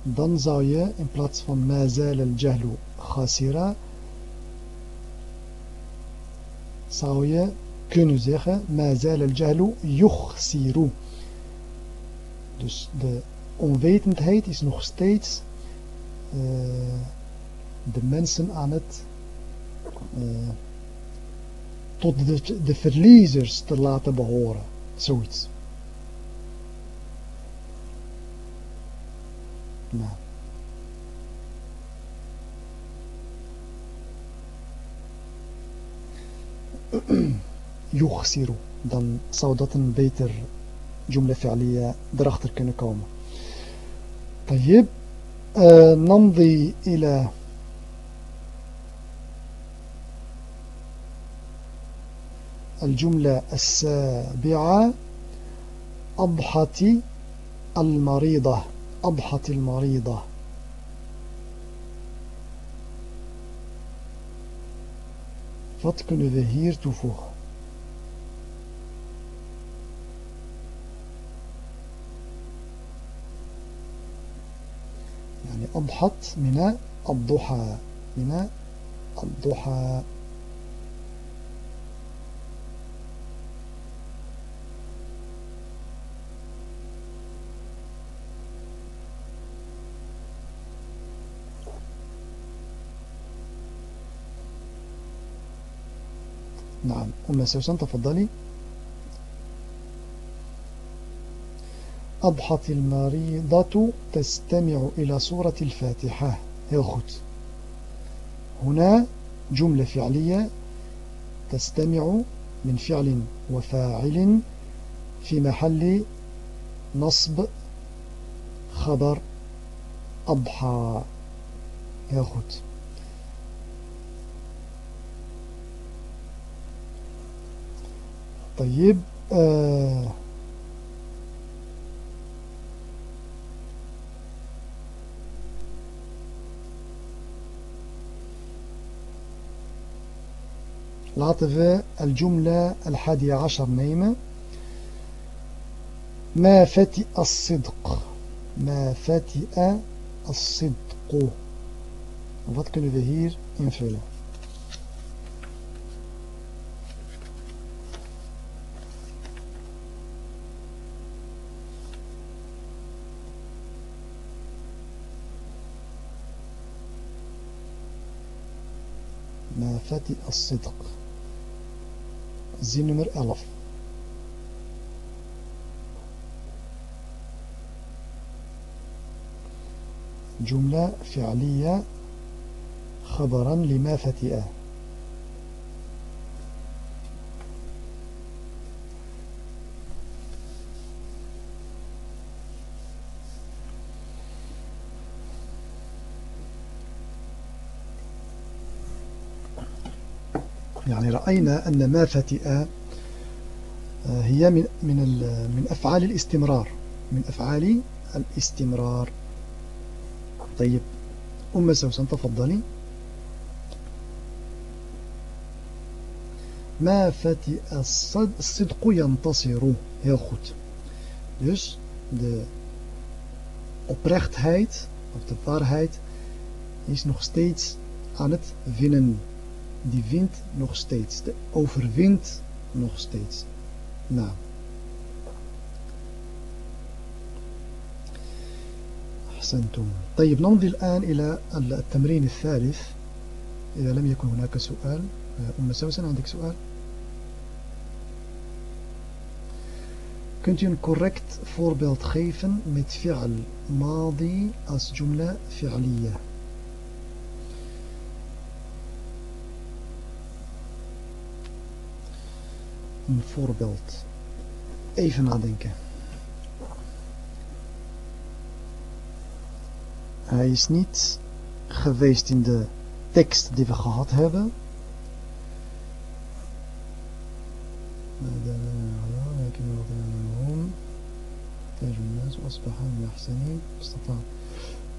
Dan zou je in plaats van mazal al-jahlu khasira zou je kunnen zeggen mazal al-jahlu yukhsiru. Dus de onwetendheid is nog steeds uh, de mensen aan het uh, tot de, de verliezers te laten behoren. Zoiets. Nou. يخسر dan zou dat een beter jumla fi'liya erachter kunnen komen طيب آه نمضي إلى الجملة السابعة. أضحت المريضة أضحت المريضة. Wat kunnen we hier toevoegen? يعني أضحت من الضحى من الضحى نعم. أم سوسن تفضلي. أضحت المريضة تستمع إلى سورة الفاتحة. heel هنا جملة فعلية تستمع من فعل وفاعل في محل نصب خبر أضحى. Heel goed. طيب آه we الجملة الحادية عشر nemen ما فتئ الصدق؟ ما فتئ الصدق. Wat kunnen invullen فتئ الصدق. zin nummer 11 جملة فعلية خبرا لما فتئ يعني رأينا أن ما فتئ آه، هي من من من أفعال الاستمرار من أفعال الاستمرار. طيب أم سوسن تفضلي. ما فتئ الصدق ينتصر. heel goed dus de oprechtheid of de waarheid is nog steeds aan het winnen. die wint nog steeds, de overwint nog steeds. Nou. أحسنتم. طيب نمضي الآن إلى التمرين الثالث إذا لم يكن هناك سؤال آه، أم سوسن عندك سؤال kunt u een correct voorbeeld geven met فعل ماضي als جملة فعلية Een voorbeeld. Even nadenken. Hij is niet geweest in de tekst die we gehad hebben.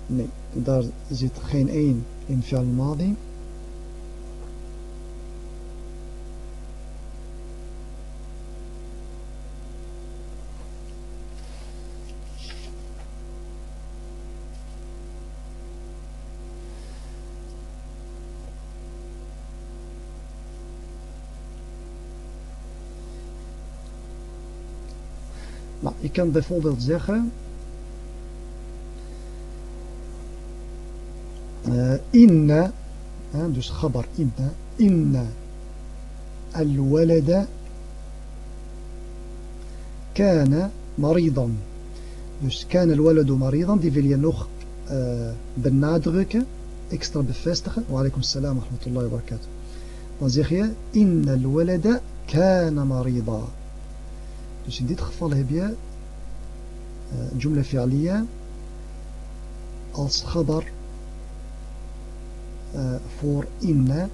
Nee, daar zit geen 1 in fi'al. Kan bijvoorbeeld zeggen uh, inna uh, dus khabar inna inna al-walada kana maridan dus kana al-waladu maridan die wil je nog uh, benadrukken extra bevestigen wa alaikum salam rahmatullahi wa barakatuh dan zeg je inna al-walada kana marida Dus in dit geval heb je جملة فعلية. أص خبر فور إن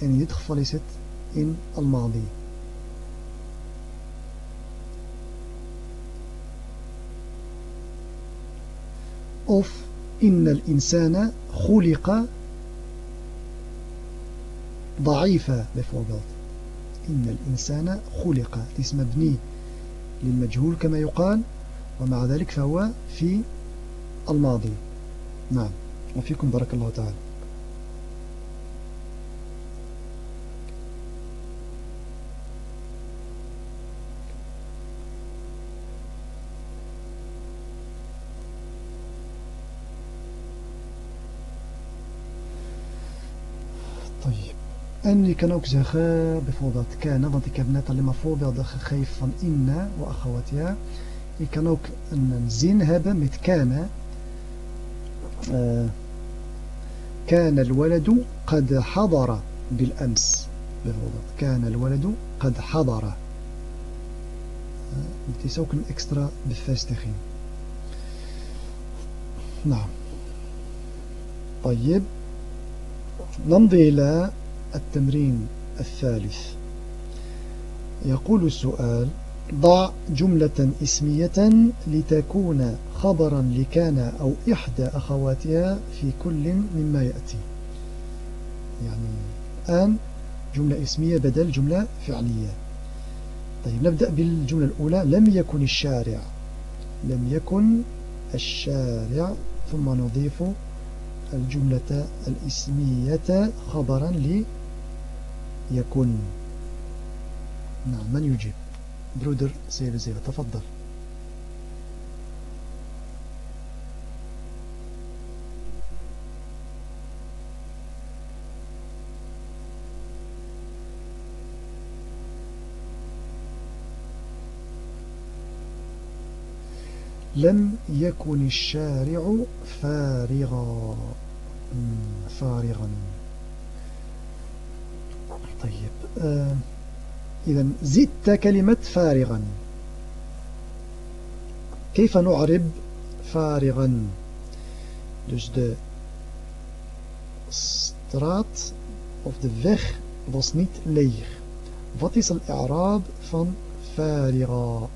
en in يعني dit geval الماضي. أوف إن الإنسان خلق ضعيفة bijvoorbeeld إن الإنسان خلق اسم مبني للمجهول كما يقال. ومع ذلك فهو في الماضي نعم وفيكم بارك الله تعالى En je kan ook zeggen, bijvoorbeeld kana, want ik heb net alleen maar voorbeelden gegeven van inna wa akhawatja. Je kan ook een, een zin hebben met kana. كان الولد قد حضر بالأمس bijvoorbeeld كان الولد قد حضر het is ook een extra bevestiging nou طيب نمضي إلى التمرين الثالث يقول السؤال ضع جملة اسمية لتكون خبرا لكان أو إحدى أخواتها في كل مما يأتي. يعني الآن جملة اسمية بدل جملة فعلية. طيب نبدأ بالجملة الأولى. لم يكن الشارع. لم يكن الشارع. ثم نضيف الجملة الاسمية خبرا ليكن. نعم من يجيب؟ برودر سيف زيغ تفضل. لم يكن الشارع فارغا. فارغا. طيب آه إذا زدت كلمة فارغا كيف نعرب فارغا dus de straat of de weg was niet leeg wat is al-i'raab van fariga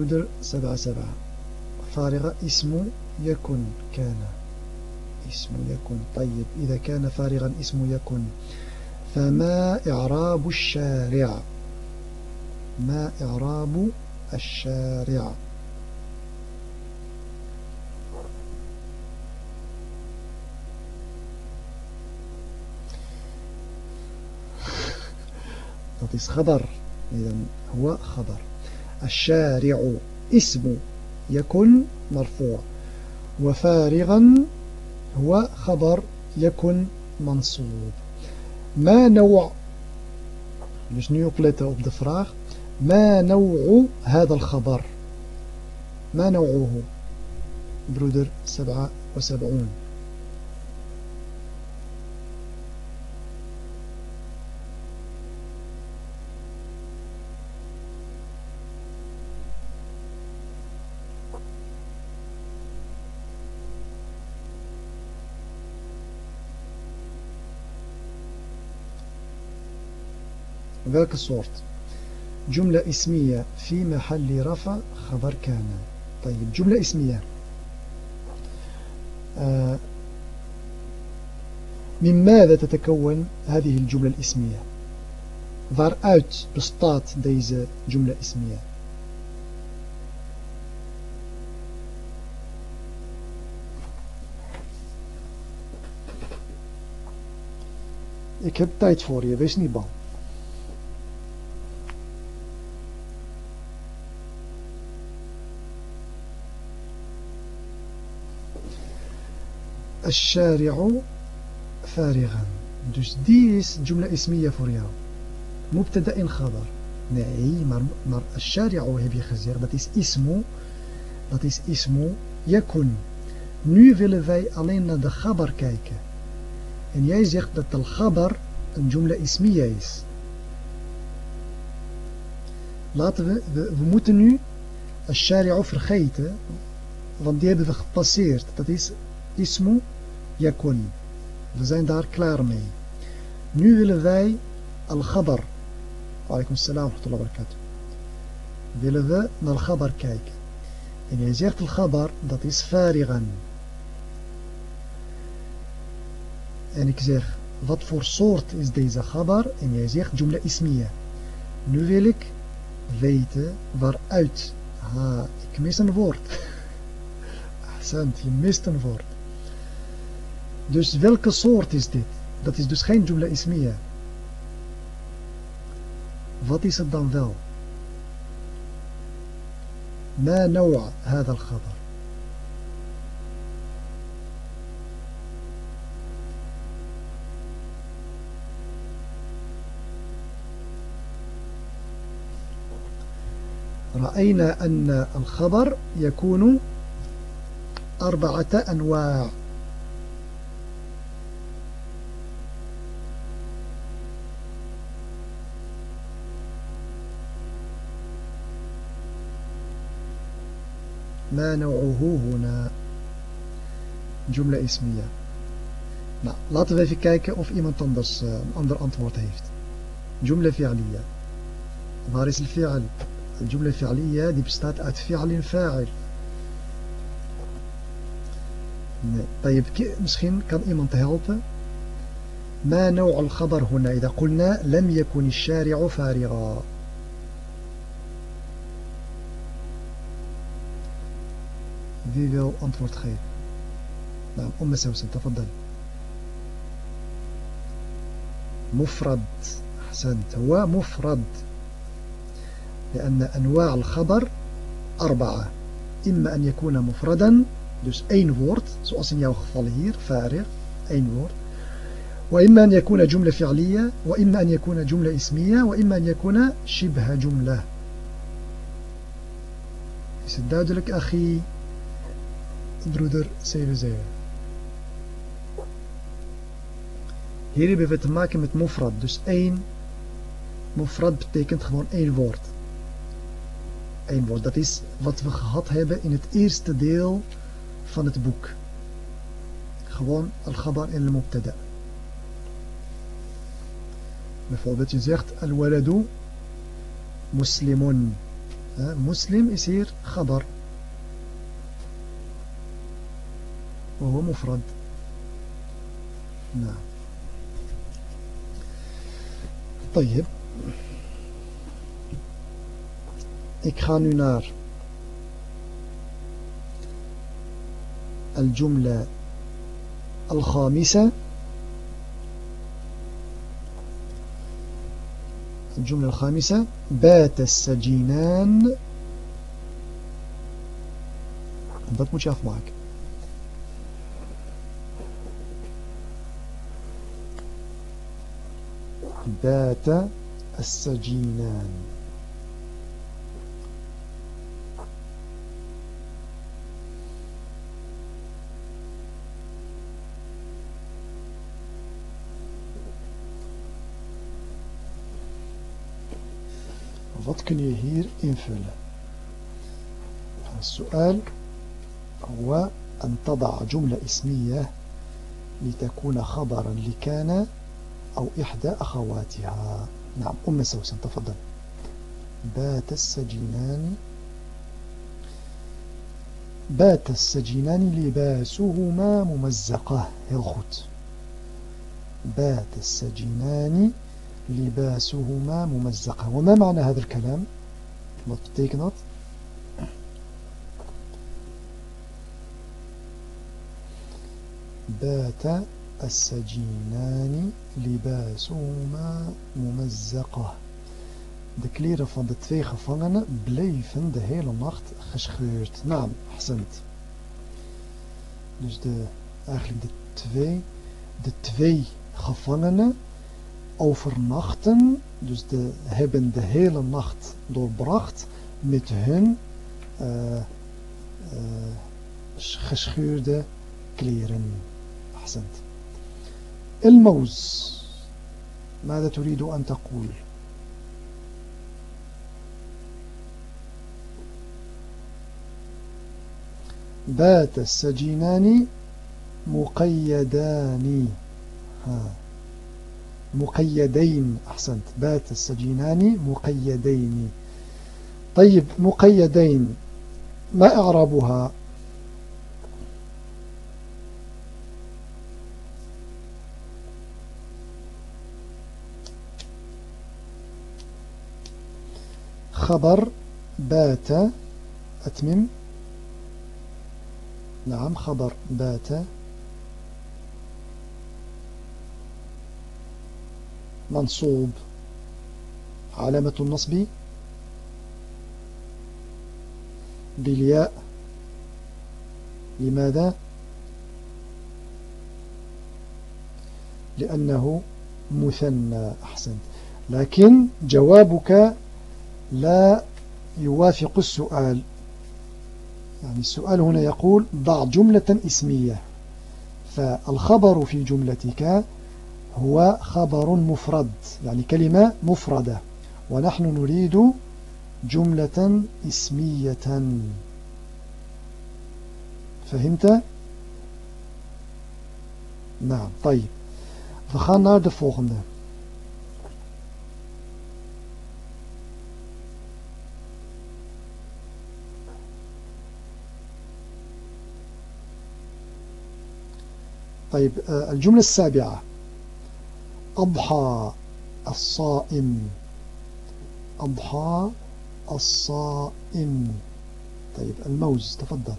برودر سبعة سبعة. فارغة اسم يكن كان. اسم يكن طيب. إذا كان فارغا اسم يكن. فما إعراب الشارع؟ ما إعراب الشارع؟ Dat خبر. إذا هو خبر. الشارع اسم يكن مرفوع وفارغا هو خبر يكن منصوب. ما نوع dus nu opletten op de ما نوع هذا الخبر؟ ما نوعه؟ برودر 77 welke soort جملة اسمية في محل رفع خبر كان طيب جملة اسمية. آه من ماذا تتكون هذه الجملة الاسمية؟ Waaruit bestaat deze جملة اسمية. Ik heb tijd voor je, wees niet bang. الشارع فارغا dus die is jumla ismiya voor jou mubtada in khabar nee maar, maar الشارع heb je gezegd dat is ismu dat is ismu yakun nu willen wij alleen naar de khabar kijken en jij zegt dat al khabar een jumla ismiya is laten we, we, we moeten nu الشارع vergeten want die hebben we gepasseerd dat is ismu yakun. We zijn daar klaar mee. Nu willen wij al-khabar. Walaikum salam wa barakatuh. Willen we naar al-khabar kijken. En jij zegt al-khabar, dat is farigan. En ik zeg, wat voor soort is deze khabar? En jij zegt jumla ismiya. Nu wil ik weten waaruit. Ha, ik mis een woord. Ahsant, je mist een woord. Dus welke soort is dit? Dat is dus geen jumla ismiya. Wat is het dan wel? ما نوع هذا الخبر رأينا أن الخبر يكون أربعة أنواع ما نوعه هنا جملة اسمية Nou, laten we even kijken of iemand anders uh, een ander antwoord heeft. Jumla fi'aliyya. Waar is al-fi'al? Al-jumla fi'aliyya die bestaat uit fi'alin fa'il. Nee. طيب misschien kan iemand helpen. ما نوع الخبر هنا إذا قلنا لم يكن الشارع فارغا Wie wil antwoord geven? Nou, Umm Sawsan, تفضل. مفرد أحسنت. هو مفرد لأن أنواع الخبر أربعة. إما أن يكون مفردا dus één woord zoals in jouw geval hier فارغ één woord وإما أن يكون جملة فعلية وإما أن يكون جملة اسمية وإما أن يكون شبه جملة. Is het duidelijk, أخي. Broeder 77 Hier hebben we te maken met mufrad. Dus één mufrad betekent gewoon één woord. Eén woord. Dat is wat we gehad hebben in het eerste deel van het boek. Gewoon al-khabar en al-mubtada. Bijvoorbeeld je zegt al-waladu muslimun. Muslim is hier khabar. وهو مفرد. نعم. طيب. ik ga nu naar الجملة الخامسة. الجملة الخامسة. بات السجينان. dat moet je afmaken بات السجينان Wat kun je hier invullen? السؤال هو أن تضع جملة اسمية لتكون خبرا لكان أو إحدى أخواتها. نعم أم سوسن تفضل. بات السجينان بات السجينان لباسهما ممزقة. heel بات السجينان لباسهما ممزقة. وما معنى هذا الكلام؟ Wat betekent بات السجينان لباسهما ممزقة De kleren van de twee gevangenen bleven de hele nacht gescheurd. Naam, accent. Dus de, eigenlijk de twee, de twee gevangenen overnachten, dus de, hebben de hele nacht doorbracht met hun uh, uh, gescheurde kleren. Accent. الموز. ماذا تريد أن تقول؟ بات السجينان مقيدان. ها. مقيدين أحسنت. بات السجينان مقيدين. طيب مقيدين. ما إعرابها؟ خبر بات. أتمم. نعم خبر بات. منصوب. علامة النصب. بالياء. لماذا؟ لأنه مثنى. أحسنت. لكن جوابك لا يوافق السؤال. يعني السؤال هنا يقول ضع جملة اسمية. فالخبر في جملتك هو خبر مفرد يعني كلمة مفردة. ونحن نريد جملة اسمية. فهمت؟ نعم طيب. We gaan naar de volgende. طيب الجملة السابعة. أضحى الصائم. أضحى الصائم. طيب الموز تفضل.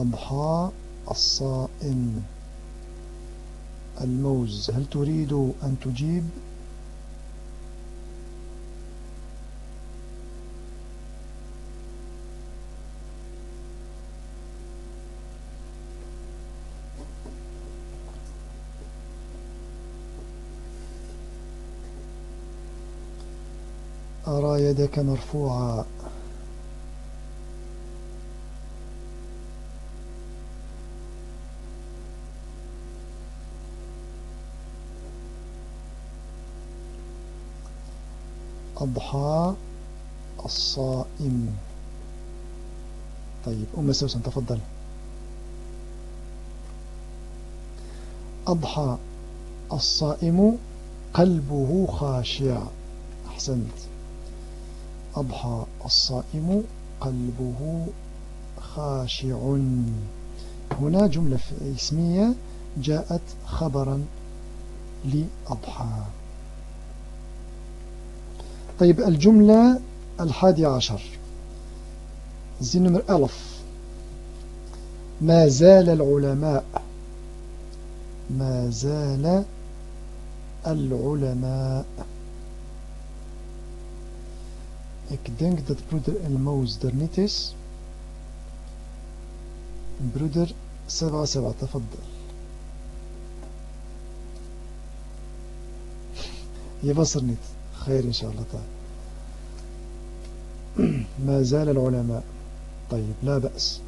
أضحى الصائم. الموز هل تريد أن تجيب؟ أرى يدك مرفوعة. أضحى الصائم. طيب أم سوسن تفضل. أضحى الصائم قلبه خاشع. أحسنت. أضحى الصائم قلبه خاشع. هنا جملة اسمية جاءت خبرا لأضحى. طيب الجملة الحادي عشر زين نمر ألف ما زال العلماء ما زال العلماء Ik denk dat broeder Elmouz er niet is. Broeder سبعة سبعة تفضل Je was er niet. خير إن شاء الله. تعالى ما زال العلماء؟ طيب لا بأس.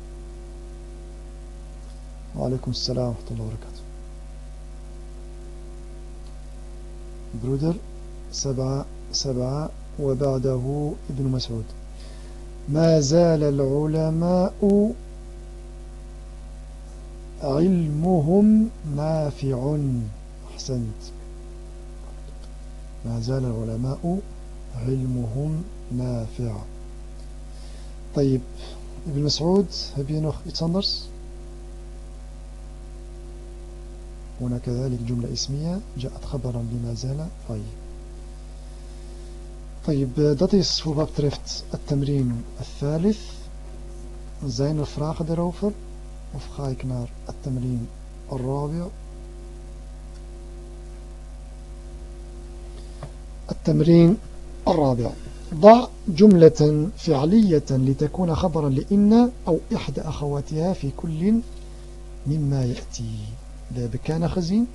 وعليكم السلام ورحمة الله وبركاته. برودر سبعة سبعة وبعده ابن مسعود. ما زال العلماء علمهم نافع أحسنت. ما زال العلماء علمهم نافع. طيب ابن مسعود heb je nog iets anders هنا كذلك جملة اسمية جاءت خبرا لما زال. طيب. طيب is voor wat betreft التمرين الثالث. er vragen daarover of ga التمرين الرابع. التمرين الرابع. ضع جملة فعلية لتكون خبرا لإن أو إحدى أخواتها في كل مما يأتي. ذهب كان خزين.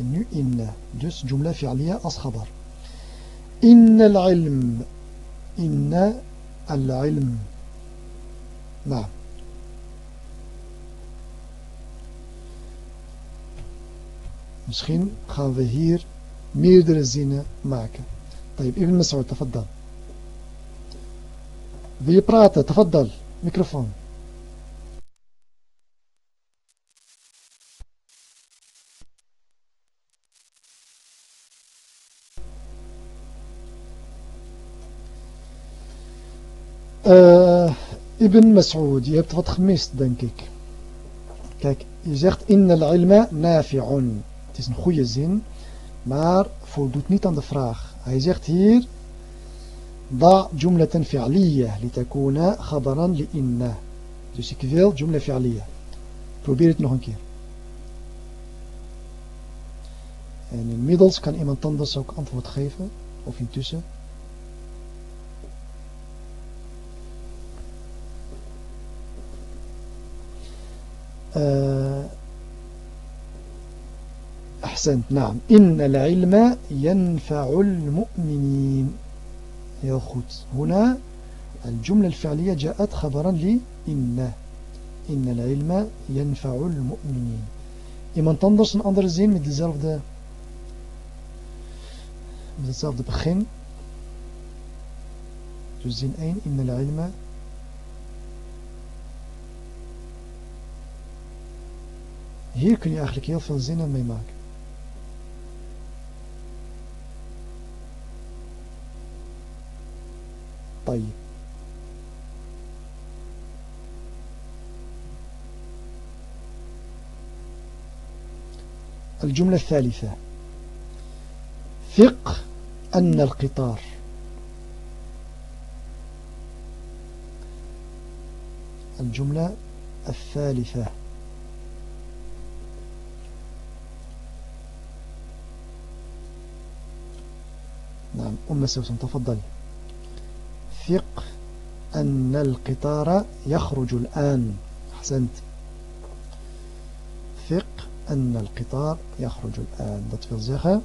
نو إن دوس جملة فعلية أص خبر. إن العلم إن العلم. نعم. misschien gaan meerdere zinnen maken. طيب ابن مسعود تفضل praten تفضل microfoon Uh, Ibn Mas'ud, je hebt wat gemist, denk ik. Kijk, je zegt inna al-ilma nafi'un. Het is een goede zin, maar voldoet niet aan de vraag. Hij zegt hier, da jumlatan fi'aliyah litakuna khabaran li inna. Dus ik wil jumla fi'aliyah. Probeer het nog een keer. En inmiddels kan iemand anders ook antwoord geven, of intussen. Uh, أحسنت. نعم. إن العلم ينفع المؤمنين. ياخد هنا الجملة الفعلية جاءت خبرا لي. إن العلم ينفع المؤمنين. إمن تنظرش سن أندر زين من ديزالف ده من ديزالف ده بخين. جزين أين؟ إن العلم Hier kun je eigenlijk heel veel zinnen mee. طيب. الجملة الثالثة. ثق أن القطار. الجملة الثالثة. نعم أم سوسن تفضلي. أن القطار يخرج الآن. أحسنت. ثق أن القطار يخرج الآن. dat wil zeggen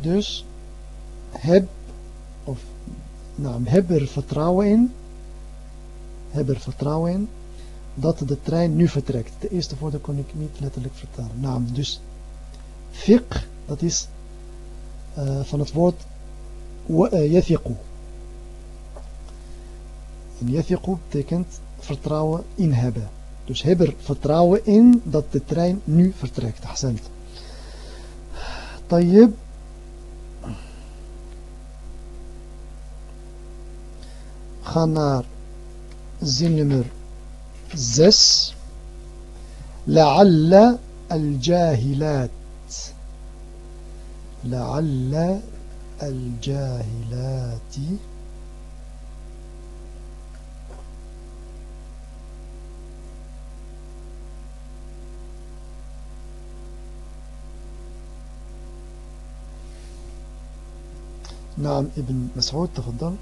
dus heb, of nou, heb er vertrouwen in, heb er vertrouwen in, dat de trein nu vertrekt. De eerste woorden kon ik niet letterlijk vertalen. Naam. Nou, dus fiqh, dat is eh, van het woord eh, yathiqu. En betekent vertrouwen in hebben. Dus heb er vertrouwen in dat de trein nu vertrekt. Ahsend. Tayyib Ga naar zin nummer 6. لعل الجاهلات لعل الجاهلات نعم ابن مسعود تفضل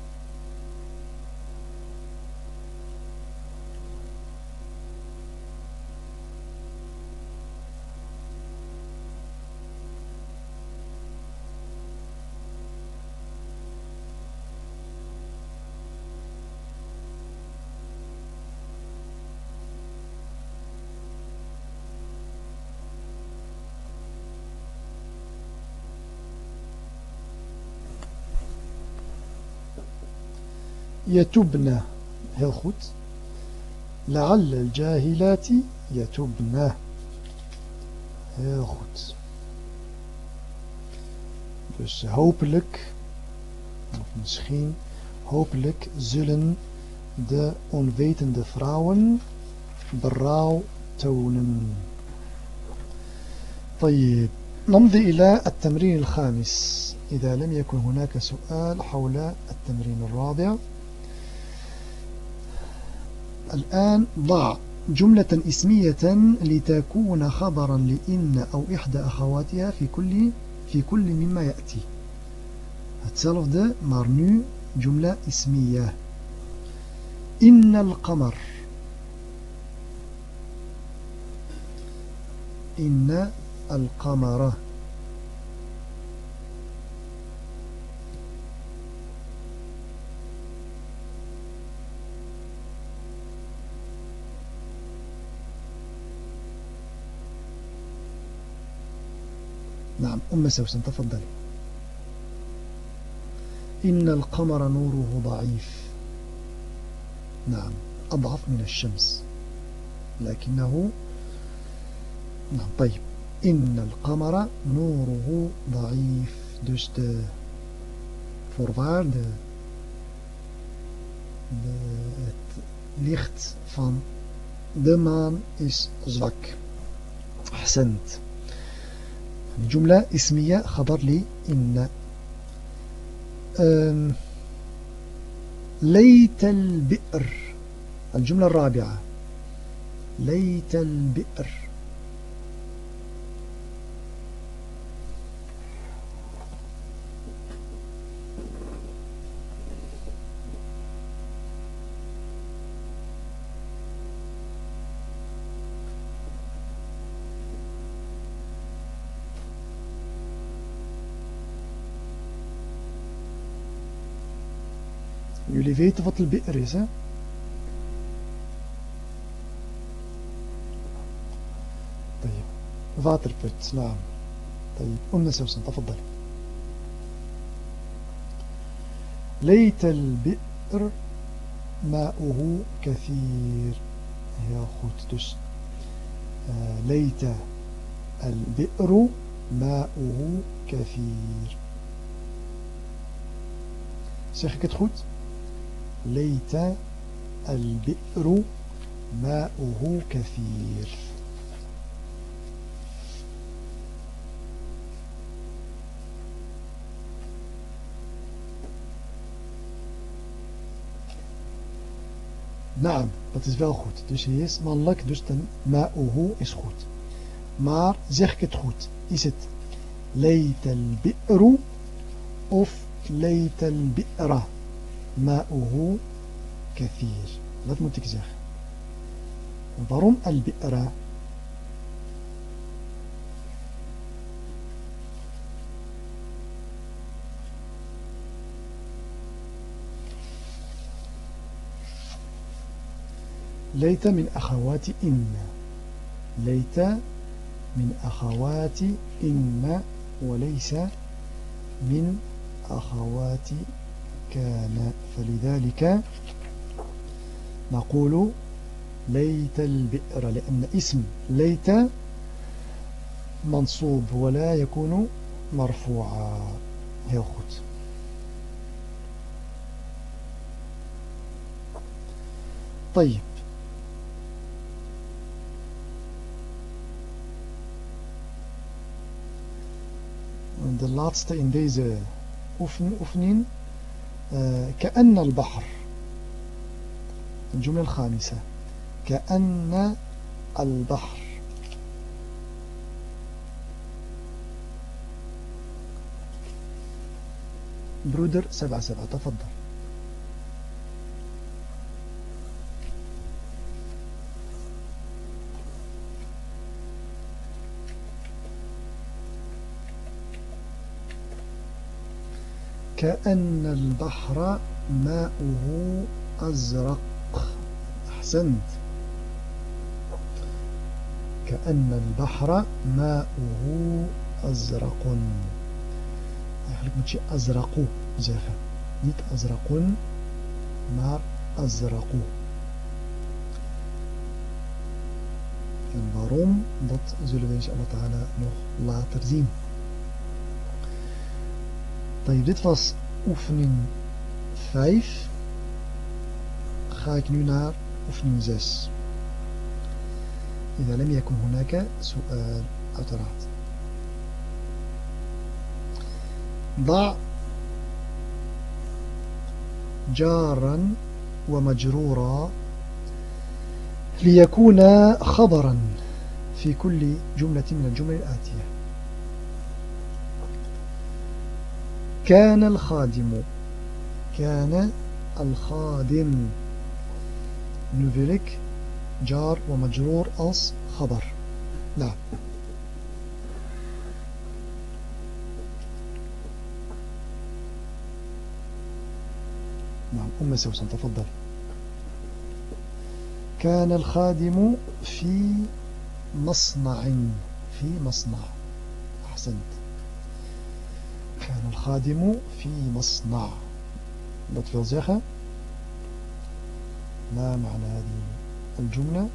يتبنى heel goed لعل الجاهلات يتبنى heel goed dus hopelijk of misschien hopelijk zullen de onwetende vrouwen berouw tonen طيب نمضي إلى التمرين الخامس إذا لم يكن هناك سؤال حول التمرين الرابع الآن ضع جملة إسمية لتكون خبرا لإن أو إحدى أخواتها في كل في كل مما يأتي. Hetzelfde maar nu جملة إسمية. إن القمر. إن القمر. نعم أم سوسن تفضلي. إن القمر نوره ضعيف. نعم أضعف من الشمس. لكنه Nou, طيب. إن القمر نوره ضعيف. Dus de voorwaarde, de, het licht van de maan is zwak. جملة اسمية خبر لي إن. ليت البئر الجملة الرابعة. ليت البئر Jullie weten wat de bi'r is, hè? طيب waterput نعم. طيب أم سوسن تفضل. ليت البئر ماؤه كثير. heel goed dus uh, ليت البئر ماؤه كثير. het goed ليت البئر ماؤه كثير Naam, dat is wel goed. Dus hij is mannelijk, dus de ma'uhu is goed. Maar zeg ik het goed, is het leit al-bi'ru of leit al-bi'ra? ماؤه كثير. ik zeggen waarom al-bi'ra ليت من أخوات إن. ليت من أخوات إن. وليس من أخوات كان. فلذلك نقول ليت البئر لأن اسم ليت منصوب ولا يكون مرفوعا. heel goed طيب. De laatste in deze oefening كأن البحر. الجملة الخامسة. كأن البحر. برودر سبعة سبعة تفضل. كأن البحر ماؤه أزرق. أحسنت. كأن البحر ماؤه أزرق. أحرك متشي أزرق. زيها نيت أزرق. ما أزرق. En waarom, dat zullen we inshallah ta'ala nog later zien. طيب dit was oefening 5 ga ik nu naar oefening 6 إذا لم يكن هناك سؤال uiteraard ضع جارا ومجرورا ليكون خبرا في كل جملة من الجمل الآتية. كان الخادم. كان الخادم. nu جار ومجرور als خبر. نعم نعم أم سوسن تفضل. كان الخادم في مصنع في مصنع. أحسنت. كان الخادم في مصنع. dat wil zeggen ما معنى هذه الجملة؟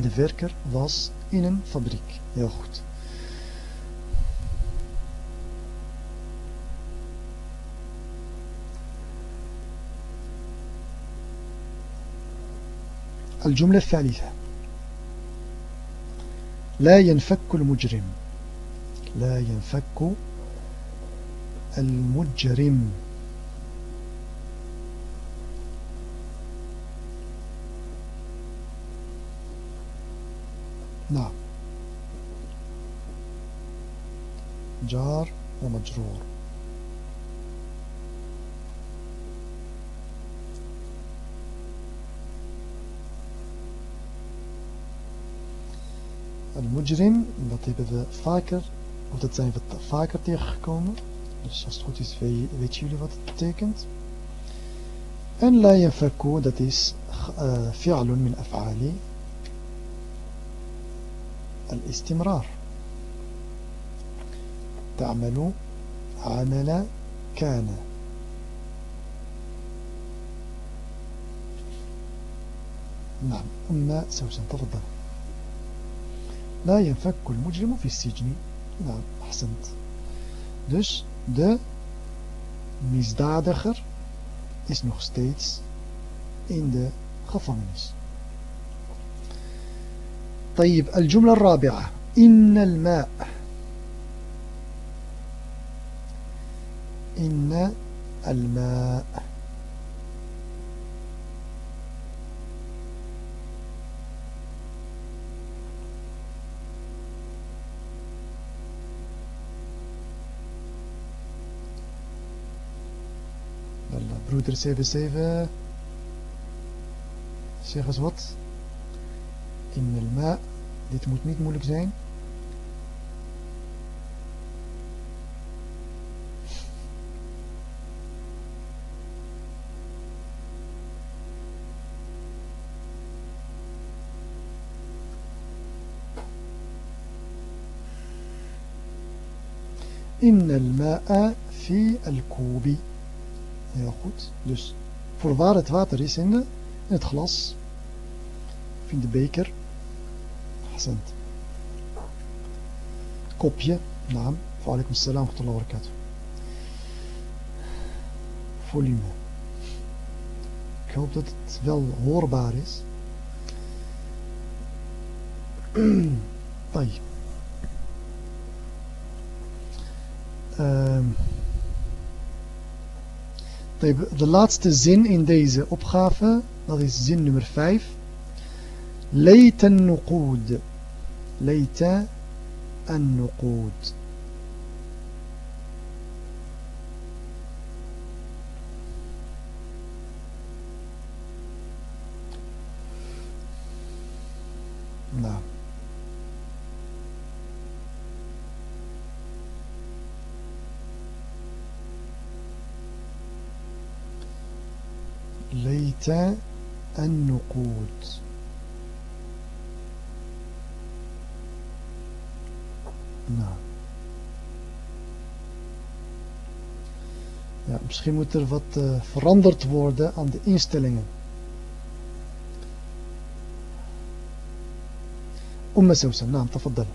De werker was in een fabriek. Heel goed. الجملة الثالثة. لا ينفك المجرم. لا ينفك المجرم. نعم. جار ومجرور. المجرم we vaker of dat zijn we vaker tegengekomen dus als het goed is weten jullie wat het betekent en la yanfaku dat is uh, fi'lun min af'ali الاستمرار تعمل عمل كان نعم أم سوسن تفضل لا ينفك المجرم في السجن نعم أحسنت dus de misdadiger is nog steeds in de gevangenis طيب الجملة الرابعة إن الماء إن الماء broeder 77 zeg eens wat in الماء dit moet niet moeilijk zijn إن الماء في الكوب Heel goed. Dus voor waar het water is in, de, in het glas. Of in de beker. Accent. Kopje. Naam. Wa alaikum salam wa barakatuh. Volume. Ik hoop dat het wel hoorbaar is. طيب. Um, De laatste zin in deze opgave, dat is zin nummer 5. Leiten nuqood. Leiten an. ليت النقود Nou. Ja, misschien moet er wat uh, veranderd worden aan de instellingen. أم سوسن نعم تفضل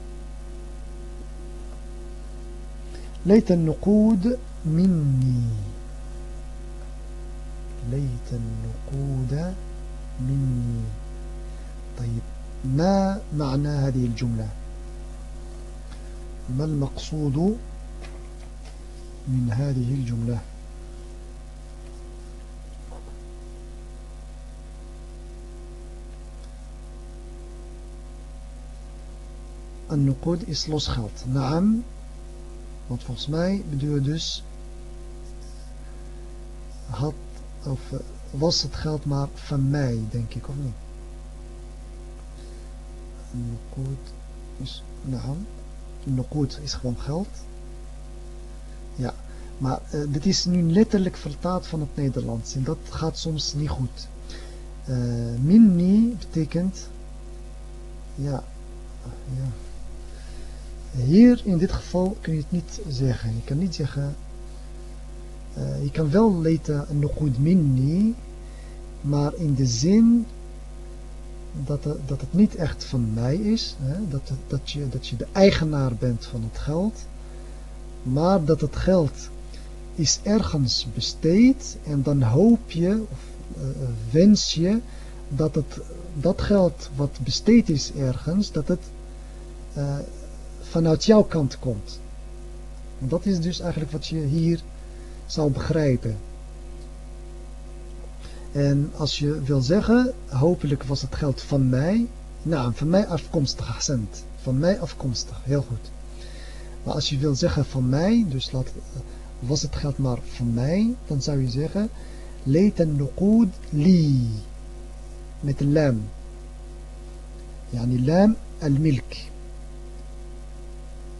ليت النقود مني ليت النقود مني طيب ما معنى هذه الجملة ما المقصود من هذه الجملة النقود is los geld. Naam. Want volgens mij bedoel je dus had Of was het geld maar van mij, denk ik, of niet? Nukud is, naam. Nukud is gewoon geld. Ja, maar uh, dit is nu letterlijk vertaald van het Nederlands. En dat gaat soms niet goed. Uh, minni betekent, ja, ja. Hier in dit geval kun je het niet zeggen. Je kan niet zeggen eh, je kan wel letten nukud minni, maar in de zin dat, eh, dat het niet echt van mij is, hè, dat, dat, je, dat je de eigenaar bent van het geld, maar dat het geld is ergens besteed en dan hoop je of eh, wens je dat het, dat geld wat besteed is ergens, dat het vanuit jouw kant komt. Dat is dus eigenlijk wat je hier zou begrijpen. En als je wil zeggen, hopelijk was het geld van mij. Nou, van mij afkomstig, accent. Van mij afkomstig, heel goed. Maar als je wil zeggen van mij, dus laat, was het geld maar van mij, dan zou je zeggen, leed en li. Met een lam. Yani lam al-milk.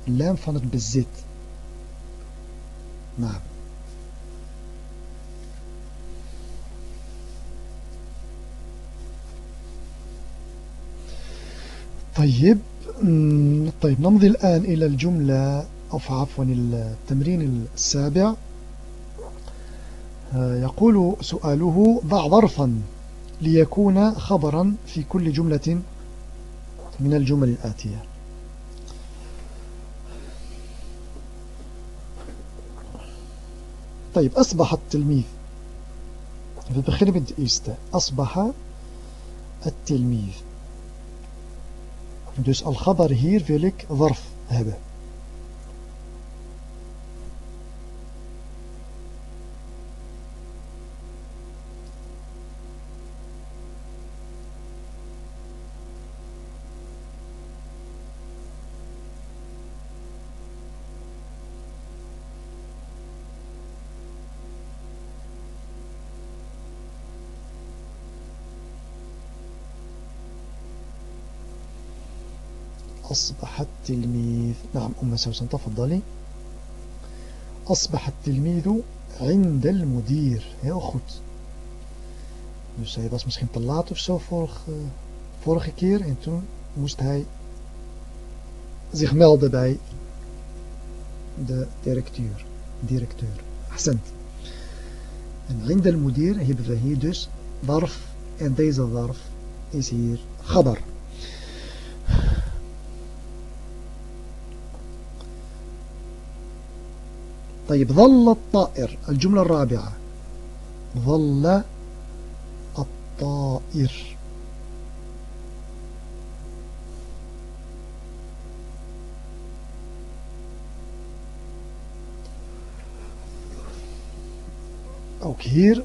Lam van het bezit. Nou. طيب طيب نمضي الآن إلى الجملة أو عفوا التمرين السابع. يقول سؤاله ضع ظرفا ليكون خبرا في كل جملة من الجمل الآتية. طيب أصبح التلميذ في beginnen met أصبح التلميذ. Dus al-Ghabar hier wil ik warf hebben. أصبح التلميذ نعم أم سوسن تفضلي أصبح التلميذ عند المدير heel goed dus hij was misschien te laat of zo vorige, vorige keer en toen moest hij zich melden bij de directeur directeur Ahsend en عند المدير hebben we hier dus ظرف en deze ظرف is hier خبر طيب ظل الطائر الجملة الرابعة ظل الطائر Ook hier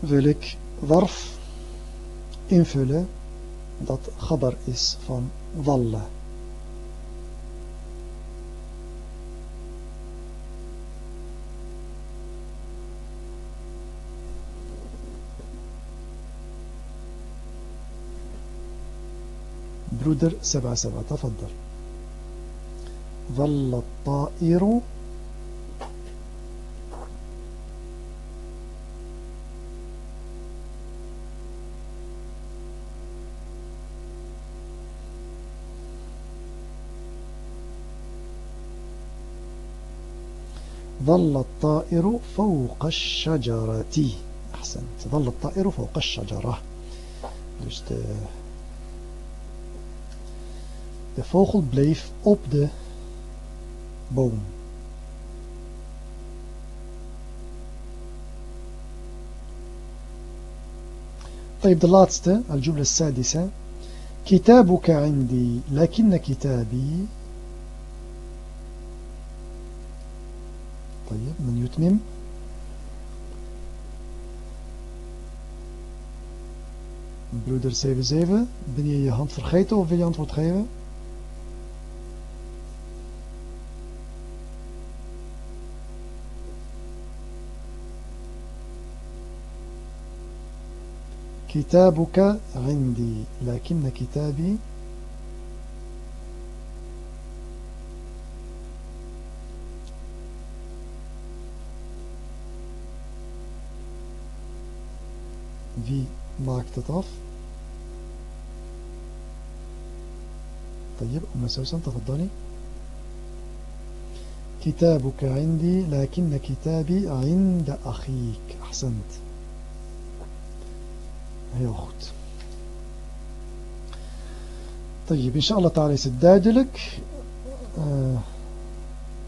wil ik warf invullen dat gabar is van walla. برودر سبعة سبعة تفضل. ظل الطائر. ظل الطائر فوق الشجرة. أحسنت. ظل الطائر فوق الشجرة. Dus de De vogel bleef op de boom. طيب de laatste الجملة السادسة كتابك عندي لكن كتابي طيب من يتمم broeder 77 ben je je hand vergeten of wil je antwoord geven كتابك عندي لكن كتابي Wie maakt het? طيب أم سوسن تفضلي. كتابك عندي لكن كتابي عند أخيك. أحسنت. Heel goed. Inshallah ta'ala is het duidelijk. Eh,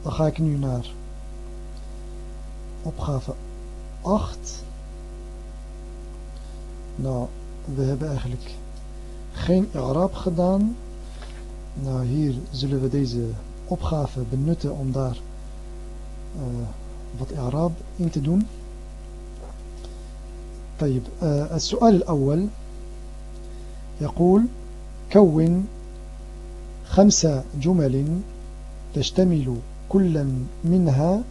dan ga ik nu naar opgave 8. Nou, we hebben eigenlijk geen Arab gedaan. Nou, hier zullen we deze opgave benutten om daar eh, wat Arab in te doen. طيب السؤال الأول يقول كون خمس جمل تشتمل كل منها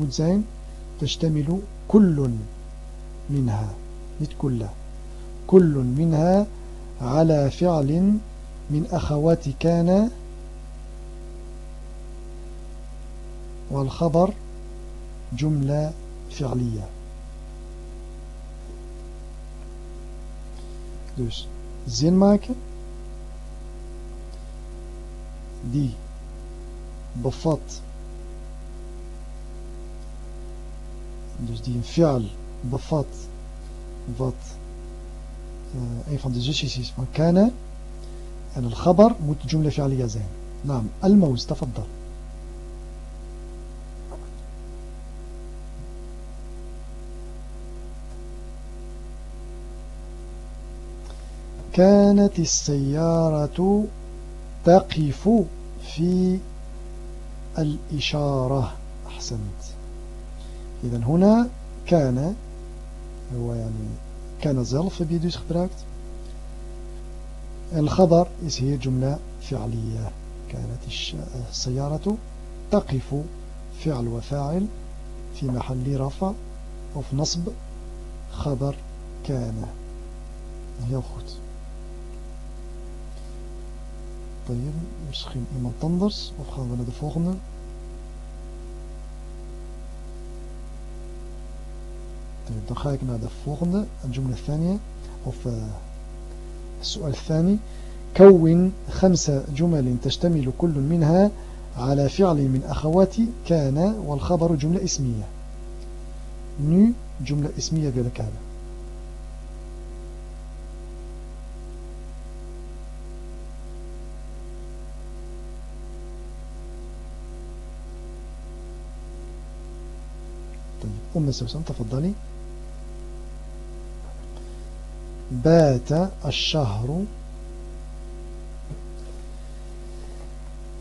moet تشتمل كل منها niet كل كل منها على فعل من أخوات كان والخبر جملة فعلية. Dus zin maken die bevat dus die een fi'al bevat wat uh, een van de zusjes is van kana en al-khabar moet jumla fi'aliyya zijn naam al-maus tafaddal كانت السيارة تقف في الإشارة. أحسنت. إذا هنا كان هو يعني كان zelf heb je gebruikt الخبر is hier جملة فعلية. كانت السيارة تقف فعل وفاعل في محل رفع of نصب خبر كان. heel goed طيب misschien iemand anders? Of gaan we naar de volgende? طيب dan ga ik naar de volgende. الجملة الثانية of السؤال الثاني كون خمس جمل تشتمل كل منها على فعل من أخوات كان والخبر جملة اسمية nu جملة اسمية wil ik أم سوسن تفضلي. بات الشهر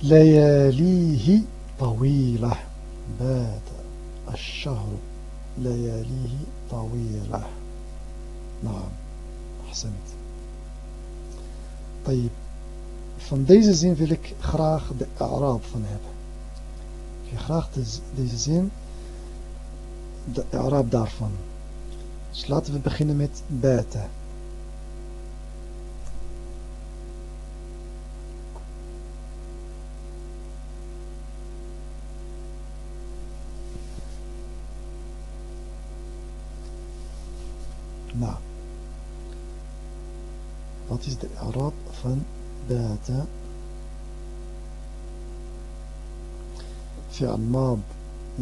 لياليه طويلة. بات الشهر لياليه طويلة. نعم أحسنت. طيب van deze zin wil ik graag de Arab van hebben. Ik wil graag deze zin de Arab daarvan. Dus laten we beginnen met bata. Nou, wat is de Arab van bata? فعل ماض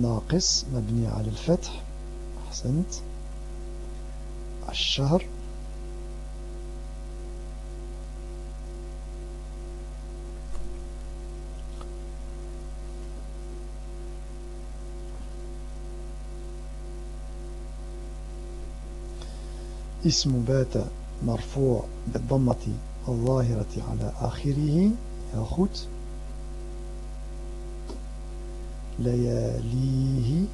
ناقص مبني على الفتح. أحسنت. الشهر. اسم بات مرفوع بالضمة الظاهرة على آخره. يا لياليه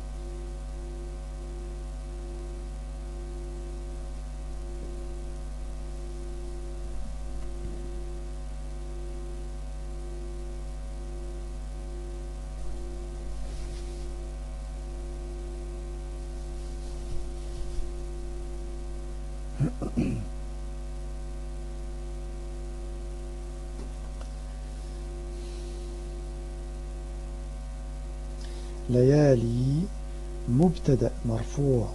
مبتدأ مرفوع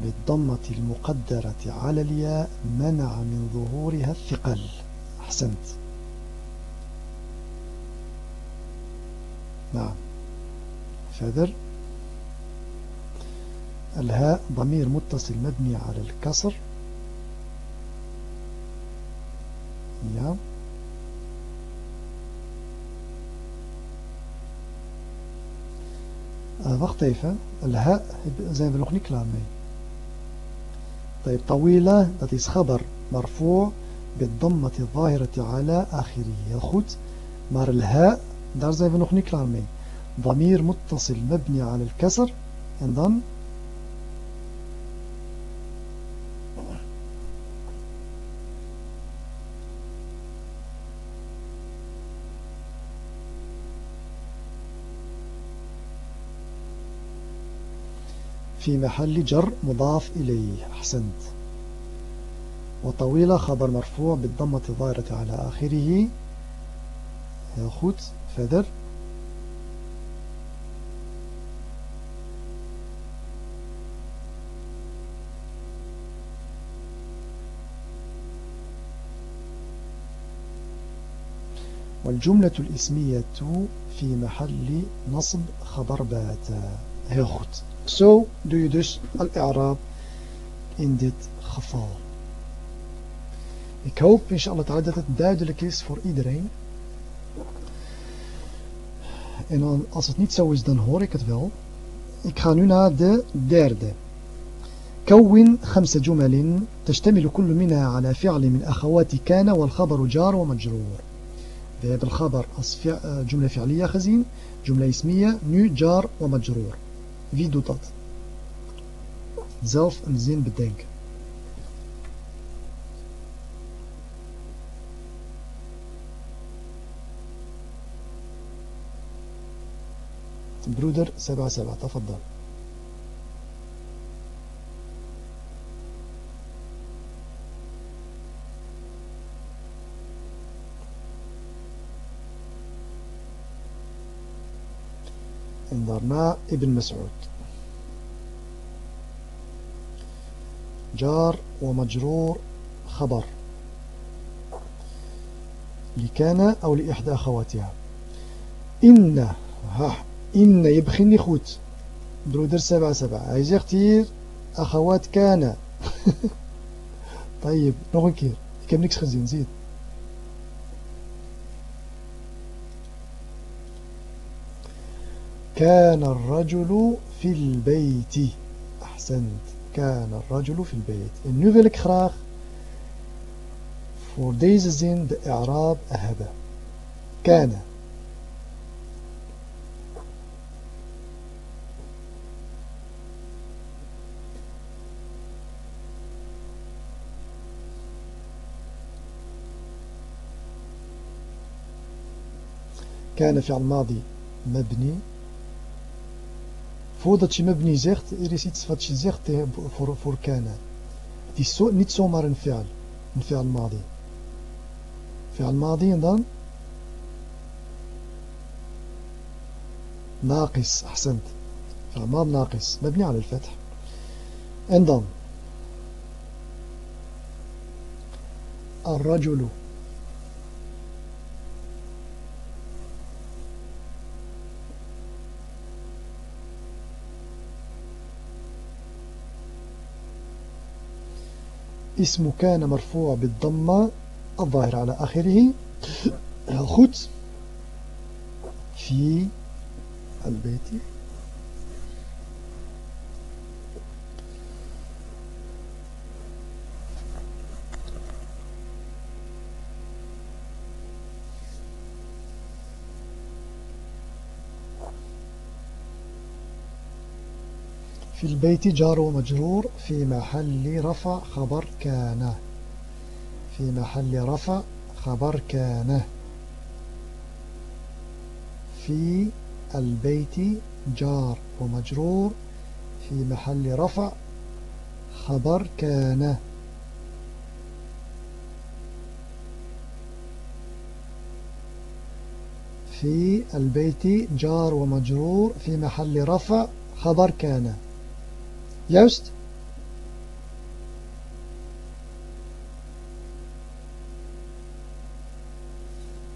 بالضمة المقدرة على الياء منع من ظهورها الثقل. أحسنت. نعم. فذر. الهاء ضمير متصل مبني على الكسر Ja. Uh, wacht even. La zijn we nog طيب طويلة dat خبر مرفوع بالضمة الظاهرة على آخره. الخط مار الهاء دار زي فنوخ نيكلار ضمير متصل مبني على الكسر and في محل جر مضاف إليه. أحسنت. وطويلة خبر مرفوع بالضمة الظاهرة على آخره. heel verder والجملة الإسمية في محل نصب خبر بات heel goed Zo doe je dus al-i'raab in dit geval. Ik hoop inshallah dat het duidelijk is voor iedereen. En als het niet zo is, dan hoor ik het wel. Ik ga nu naar de derde. كون خمس جمل تشتمل كل منها على فعل من أخوات كان والخبر جار ومجرور We الخبر جملة فعلية gezien, جملة اسمية, nu jar ومجرور. Wie doet dat? Zelf een zin bedenken. broeder Seba Seba, تفضل en daarna Ibn Mas'ud. جار ومجرور خبر. لكان أو لإحدى أخواتها. إن ها إن يبخن لي خوت برودر سبعة سبعة. zegt hier أخوات كان. طيب nog heb niks gezien zie كان الرجل في البيت. أحسنت. كان الرجل في البيت. En nu wil ik graag voor deze zin كان. كان فعل ماضي مبني Voordat je mabni zegt, er is iets wat je zegt voor, voor kana. Het is zo, niet zomaar een fi'al. Een fi'al madi. Fi'al madi en dan? ناقص أحسنت فعل ماض ناقص مبني على الفتح en dan الرجل اسم كان مرفوع بالضمة الظاهر على آخره. heel في البيت. في البيت جار ومجرور في محل رفع خبر كان. في محل رفع خبر كان. في البيت جار ومجرور في محل رفع خبر كان. في البيت جار ومجرور في محل رفع خبر كان. Juist?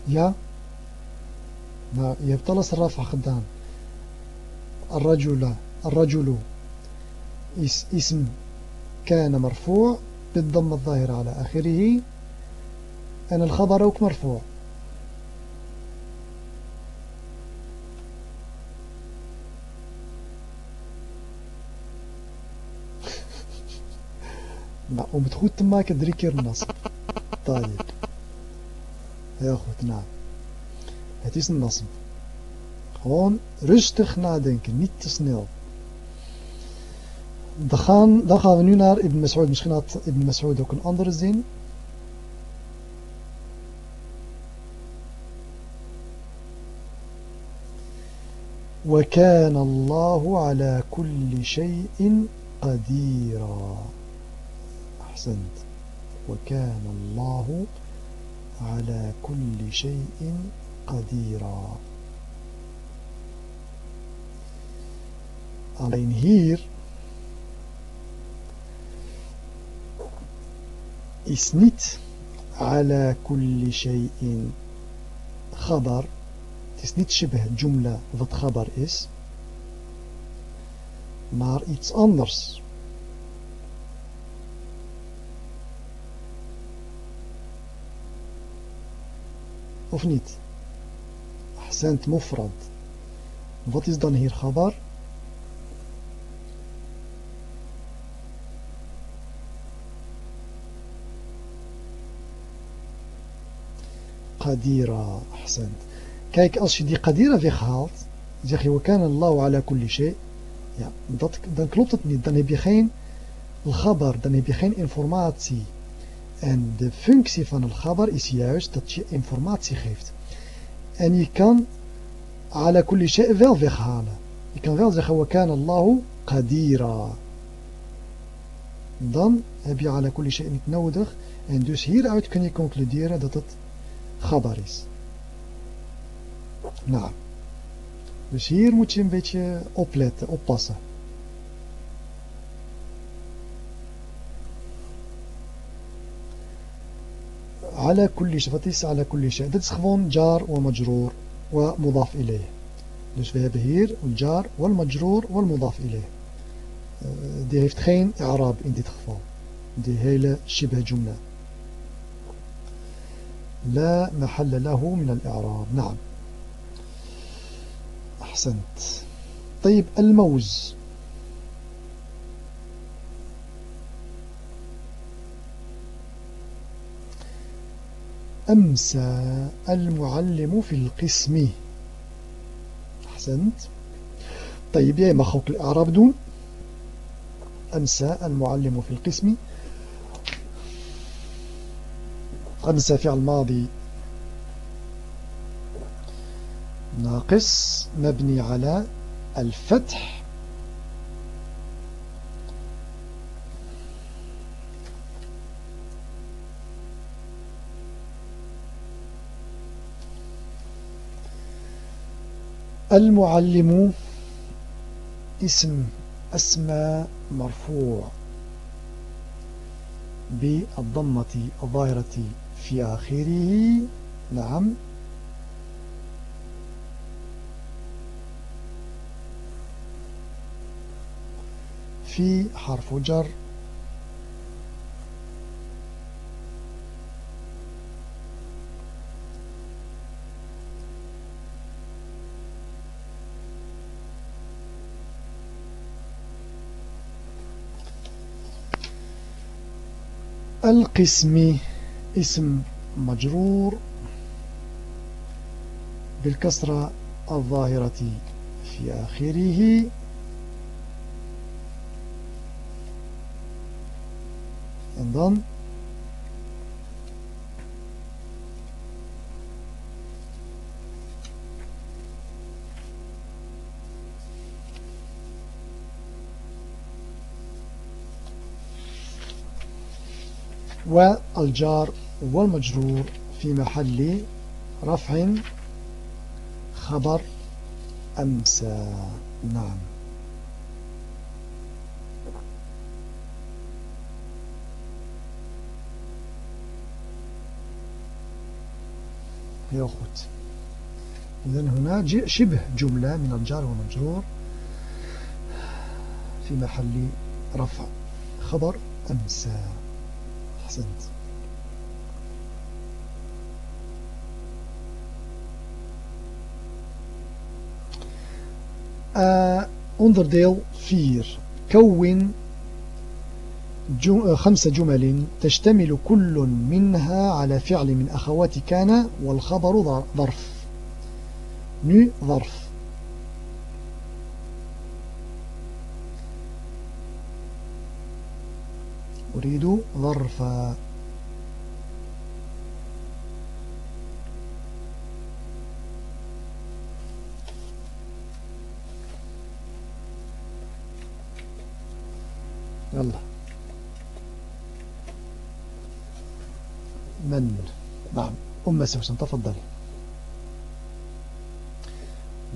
Ja? Nou, je hebt alles rafa gedaan. الرجل الرجل اسم كان مرفوع بالضم الظاهر على آخره en een khabar ook nou, om het goed te maken drie keer nasb. Tayyip. Heel goed, nou. Het is een nasb. Gewoon rustig nadenken, niet te snel. Dan gaan, dan gaan we nu naar Ibn Mas'ud. Misschien had Ibn Mas'ud ook een andere zin. وكان الله على كل شيء قديرا أحسنت وكان الله على كل شيء قديرا Alleen hier is niet ala kulli shay'in khabar. Het is niet shibh jumla wat khabar is. Maar iets anders. Of niet? Ahsant mufrad. Wat is dan hier khabar? qadira. Ahsend. Kijk, als je die qadira weghaalt, zeg je, we kennen Allah ala kulli shay. Ja, dat, dan klopt het niet. Dan heb je geen al-ghabar, dan heb je geen informatie. En de functie van al-ghabar is juist dat je informatie geeft. En je kan ala kulli wel weghalen. Je kan wel zeggen, we kennen Allahu qadira. Dan heb je ala kulli niet nodig. En dus hieruit kun je concluderen dat het gabar is. Nou, dus hier moet je een beetje opletten, oppassen. على كل شيء is على كل شيء. Dit is jar ومجرور ومضاف إليه. dus we hebben hier الجار والمجرور والمضاف إليه. die heeft geen i'raab in dit geval die hele shibh jumla لا محل له من الإعراب. نعم. أحسنت. طيب الموز. أمسى المعلم في القسم. أحسنت. طيب يا مخوك الإعراب دون. أمسى المعلم في القسم. أمسى فعل ماضي ناقص مبني على الفتح. المعلم اسم أسمى مرفوع بالضمة الظاهرة في آخره. نعم. في حرف جر. القسم اسم مجرور بالكسرة الظاهرة في آخره. En والجار والمجرور في محل رفع خبر أمسى. نعم. heel goed إذن هنا شبه جملة من الجار والمجرور في محل رفع خبر أمسى. أحسنت. uh, onderdeel 4 كون جم... آه، خمس جمل تشتمل كل منها على فعل من أخوات كان والخبر ظرف. نو ظرف. أريد ظرفا. يلا. من؟ نعم. أم سوسن تفضلي.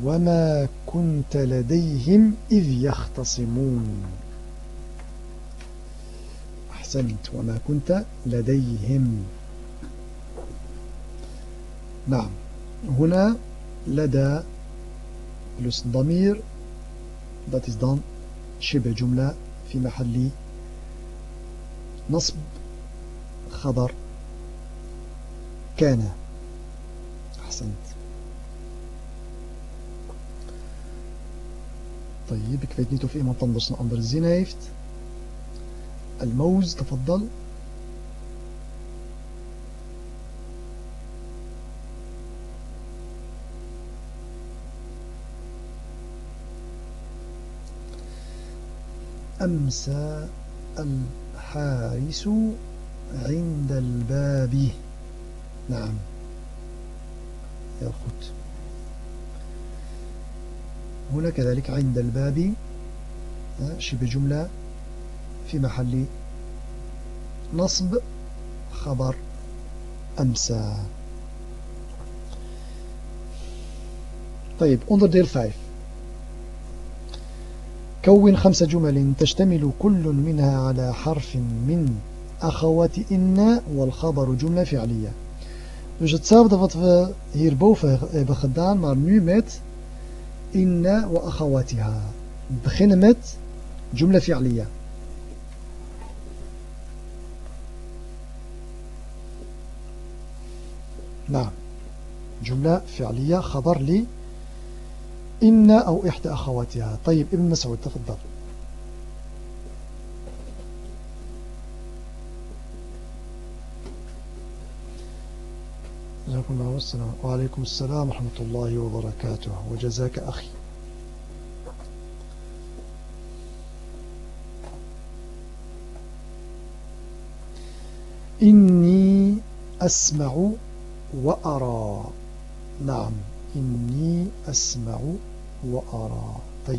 وما كنت لديهم إذ يختصمون. أحسنت وما كنت لديهم. نعم. هنا لدى plus ضمير. Dat is dan شبه جملة في محل نصب. خبر. كان. أحسنت. طيب ik weet niet of iemand anders الموز تفضل. أمسى الحارس عند الباب. نعم. heel هنا كذلك عند الباب. شبه جملة. في محل نصب خبر أمسى طيب onderdeel 5 كون خمس جمل تشتمل كل منها على حرف من أخوات إن والخبر جملة فعلية Dus hetzelfde wat we hierboven hebben gedaan, maar nu met inna wa akhawatiha. We beginnen met jumla fi'liya. نعم. جملة فعلية. خبر لي إن أو إحدى أخواتها. طيب ابن مسعود تفضل. جزاكم الله وعليكم السلام ورحمة الله وبركاته. وجزاك أخي. إني أسمع وأرى. نعم إني أسمع وأرى. طيب.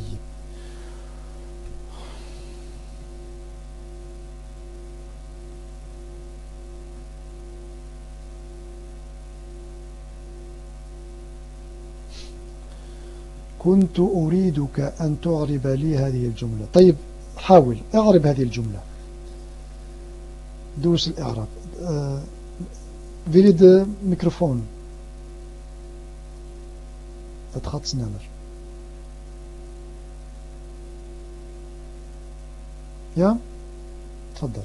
كنت أريدك أن تعرب لي هذه الجملة. طيب حاول اعرب هذه الجملة. دوس الإعراب. أه wil je de microfoon het gaat sneller ja تفضل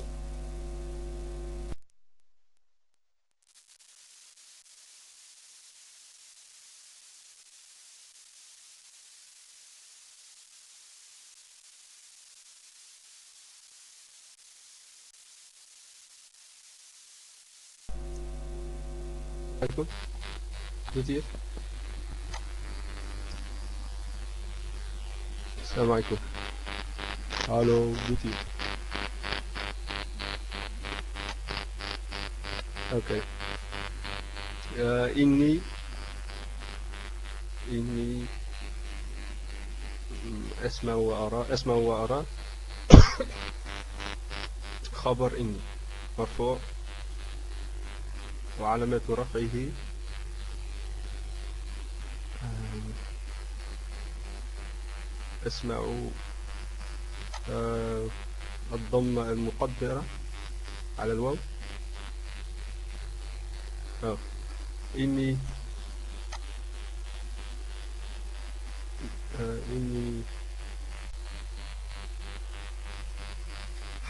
مدير السلام عليكم. ألو مدير أوكي. آه إني إني أسمع وأرى أسمع وأرى خبر إني مرفوع وعلامة رفعه اسمعوا. الضمة المقدرة على الواو. أه. إني آه إني.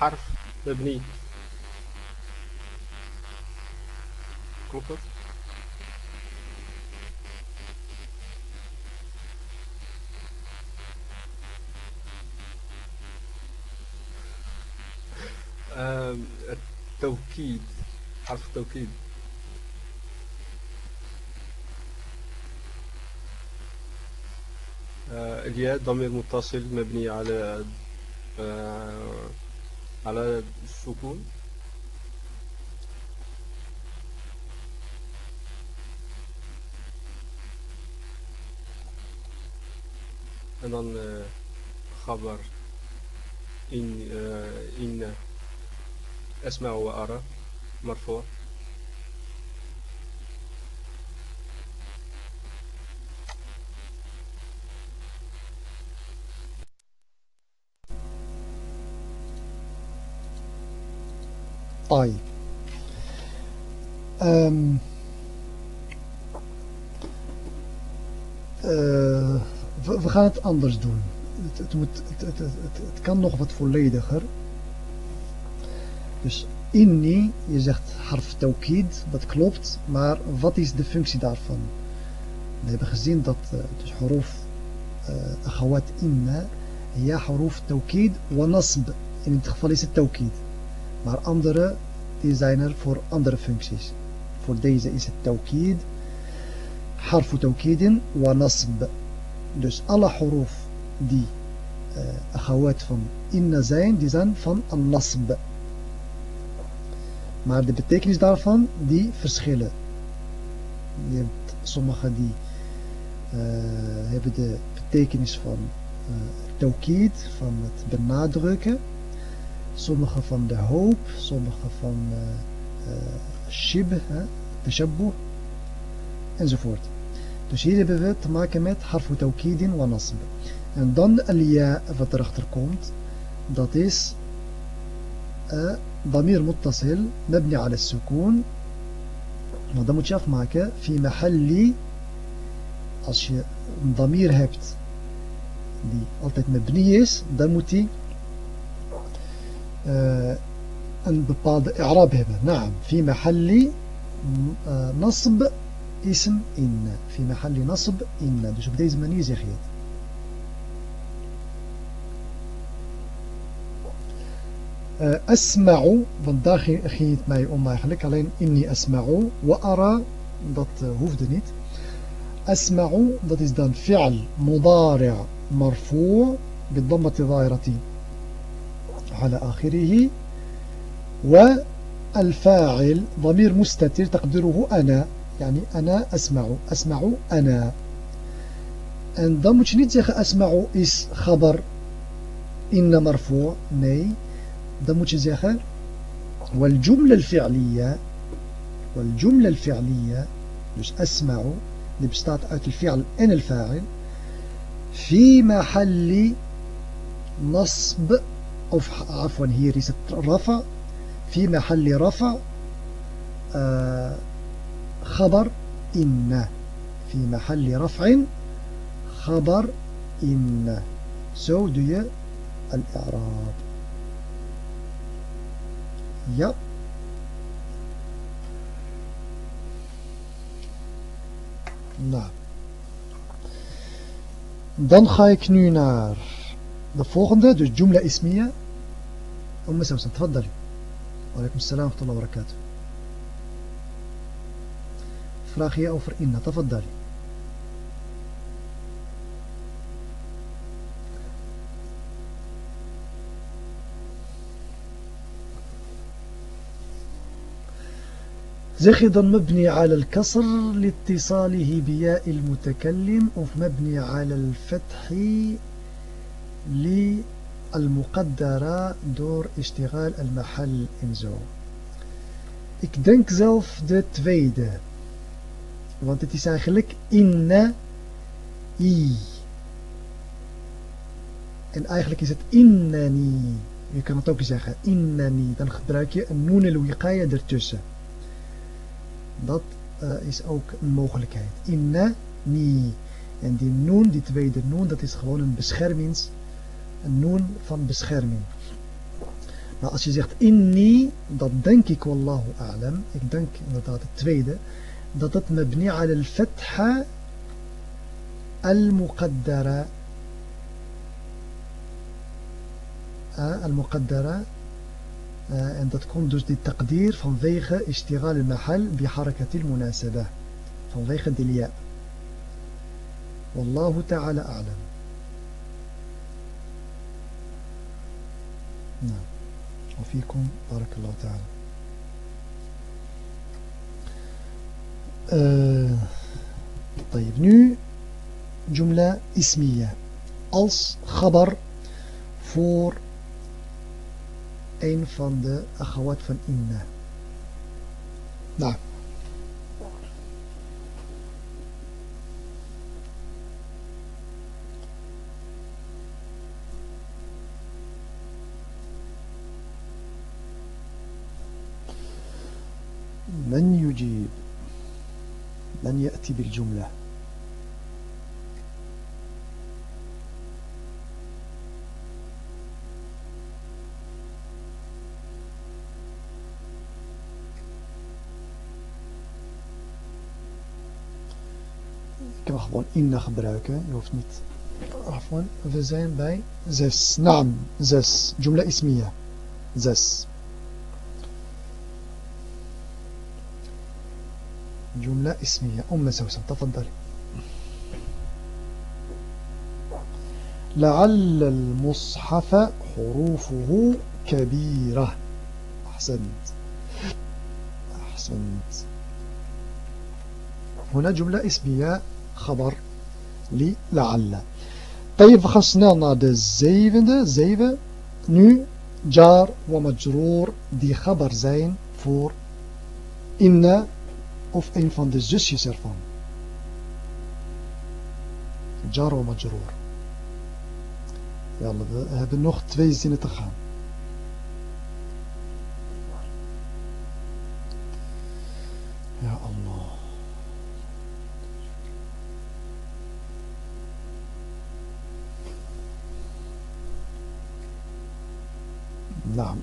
حرف مبني. Klopt التوكيد حرف التوكيد. آه، الياء ضمير متصل مبني على آه، على السكون. dan uh, خبر. إن uh, إن أسمع وأرى مرفوع طيب um, uh, we, we gaan het anders doen. Het, het, moet, het, het, kan nog wat vollediger. Dus inni, je zegt harf tawkid, dat klopt. Maar wat is de functie daarvan? We hebben gezien dat uh, dus huruf akhawat inna, ja huruf tawkid wa nasb. In dit geval is het tawkid. Maar andere, die zijn er voor andere functies. Voor deze is het tawkid. Harfu tawkidin wa nasb. Dus alle huruf die uh, van inna zijn, die zijn van al-nasb. Maar de betekenis daarvan, die verschillen. Je hebt sommige die uh, hebben de betekenis van uh, tawkid, van het benadrukken. Sommige van de hoop, sommige van uh, uh, shib, tashabbuh, enzovoort. Dus hier hebben we te maken met harfu tawkidin wa nasb. En dan al-ya wat erachter komt, dat is ضمير متصل مبني على السكون maar dan moet je afmaken في محل als je een ضمير hebt die altijd mebni is dan moet die uh, een bepaalde i'rab hebben naam في محل uh, نصب اسم إن في محل نصب إن dus op deze manier zeg je het uh, asma'u, want daar ging, ging het mij om eigenlijk, alleen inni asma'u, wa ara, dat uh, hoefde niet. Asma'u, dat is dan fi'al mudari' marfu' بالضمة الظاهرة على آخره والفاعل ضمير مستتر تقدره أنا يعني أنا أسمع أسمع أنا en dan moet je niet zeggen asma'u is khabar inna marfu' nee dan والجملة الفعلية والجملة الفعلية dus أسمع die bestaat الفعل en الفاعل في محل نصب of عفوا is het رفع في محل رفع آه خبر إن في محل رفع خبر إن. Zo doe je الإعراب. Ja. Nou. Dan ga ik nu naar de volgende, dus Jumla Ismiya. أم سوسن تفضلي وعليكم السلام ورحمة الله وبركاته je over inna تفضلي Ala al-kasr litisalihi biya il-mutakallim of mabni ala al-fathi li al-muqaddara door ishtigal al-mahal en zo. Ik denk zelf de tweede. Want het is eigenlijk inna i. En eigenlijk is het innani. Je kan het ook zeggen innani. Dan gebruik je een noon al-wiqaya ertussen. Dat uh, is ook een mogelijkheid. Inna ni. En die noon, die tweede noon, dat is gewoon een beschermings, een noon van bescherming. Maar als je zegt inni, dat denk ik wallahu a'lam, ik denk inderdaad het tweede, dat het mabni al al-fatha al-muqaddara, al-muqaddara Uh, en dat komt dus die taqdir vanwege ishtighal al-mahal bi harakat al-munasabah. Vanwege de lia. Wallahu ta'ala a'lam. Nou, وفيكم بارك الله تعالى. Uh, طيب nu جملة اسمية als خبر voor een van de akhawat van inna. Nou. من يجيب من يأتي بالجملة kan gewoon inna gebruiken. Je hoeft niet... Afwan, we zijn bij 6. Naam, 6. Jumla ismiya. 6. جملة اسمية أم سوسن تفضل لعل المصحف حروفه كبيرة أحسنت أحسنت هنا جملة اسمية خبر لعل طيب we gaan snel naar de zevende, zeven. Nu jar wa majroor die khabar zijn voor inna of een van de zusjes ervan. Jar wa majroor. Ja, we hebben nog twee zinnen te gaan.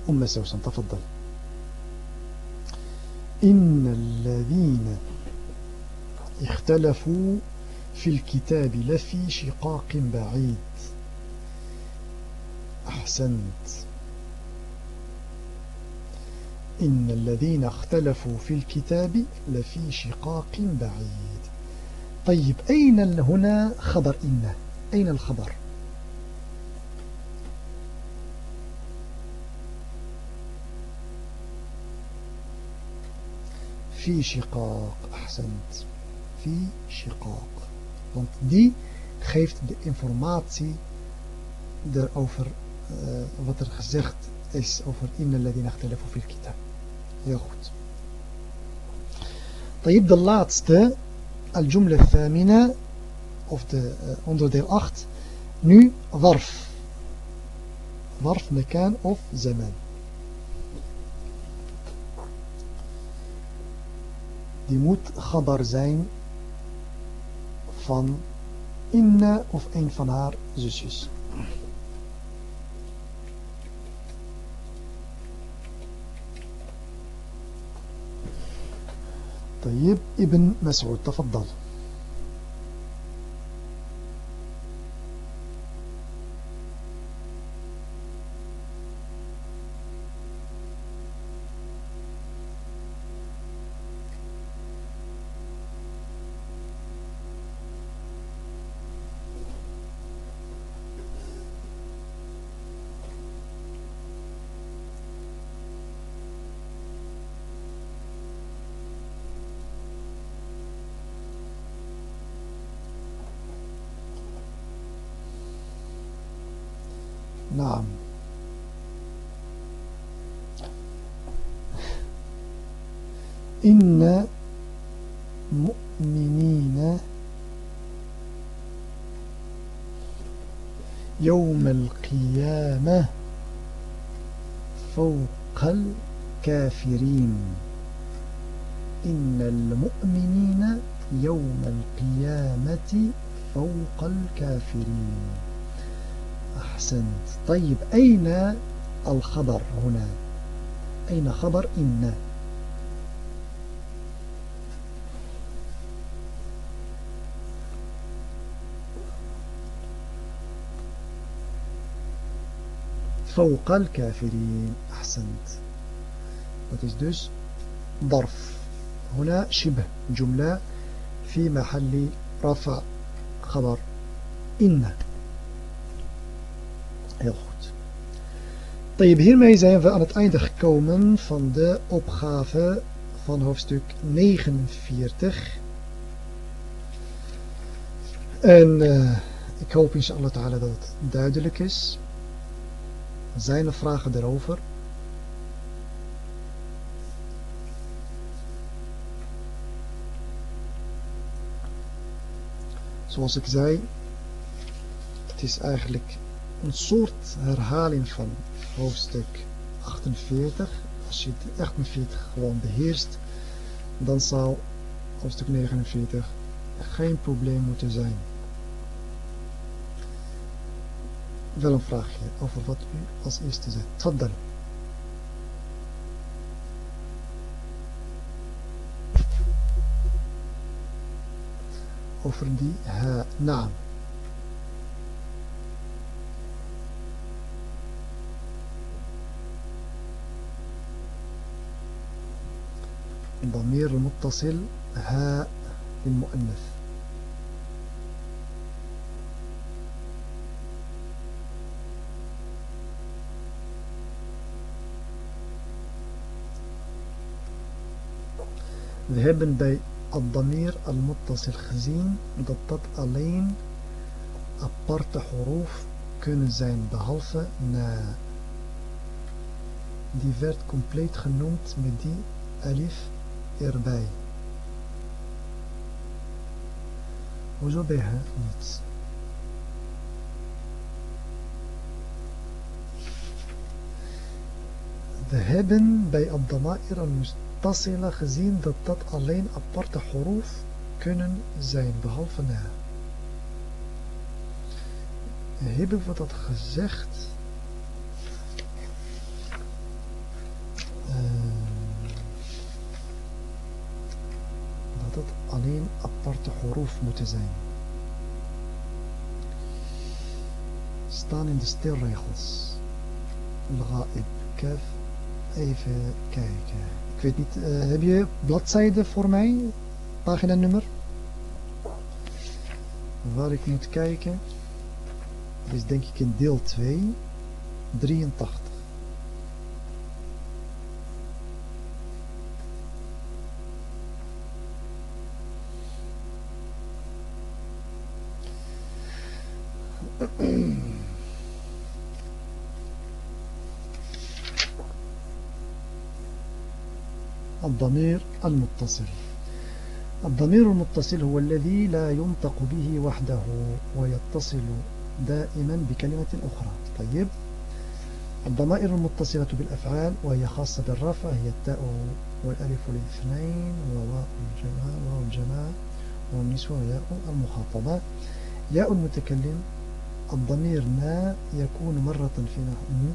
أم سوسن تفضل. إن الذين اختلفوا في الكتاب لفي شقاق بعيد. أحسنت. إن الذين اختلفوا في الكتاب لفي شقاق بعيد. طيب أين هنا خبر إن؟ أين الخبر؟ في شقاق أحسنت في شقاق want die geeft de informatie erover uh, wat er gezegd is over inna alladhina ikhtalafu fil kitab heel goed طيب de laatste الجملة الثامنة of de uh, onderdeel 8 nu ظرف ظرف مكان of زمان die moet gabar zijn van Inna of een van haar zusjes. طيب ابن مسعود تفضل الخبر هنا؟ أين خبر إن؟ فوق الكافرين أحسنت. Dat is ضرف هنا شبه جملة في محل رفع خبر إن. Tayyip, hiermee zijn we aan het einde gekomen van de opgave van hoofdstuk 49. En eh, ik hoop inshallah ta'ala dat het duidelijk is. Zijn er vragen daarover? Zoals ik zei, het is eigenlijk een soort herhaling van hoofdstuk 48. Als je het 48 gewoon beheerst, dan zal hoofdstuk 49 geen probleem moeten zijn. Wel een vraagje over wat u als eerste zegt. Tfaddal. over die ha, naam. ضمير المتصل ها للمؤنث We hebben bij الضمير المتصل gezien dat dat alleen aparte horof kunnen zijn behalve na. Die werd compleet genoemd met die alif erbij. Hoezo bij haar niet? We hebben bij Abdama'ir al-Must muttasila gezien dat dat alleen aparte horof kunnen zijn, behalve na. Hebben we dat gezegd? Horof moeten zijn. Staan in de stilregels. Al-Ghaib, even kijken. Ik weet niet, uh, heb je bladzijde voor mij? Pagina nummer? Waar ik moet kijken. Is denk ik in deel 2, 83. الضمير المتصل. الضمير المتصل هو الذي لا ينطق به وحده ويتصل دائما بكلمة أخرى. طيب. الضمائر المتصلة بالأفعال وهي خاصة بالرفع هي التاء والألف الاثنين وواء الجماعة واو الجماعة والنسوة وياء المخاطبة. ياء المتكلم. الضمير ما يكون مرة في نحو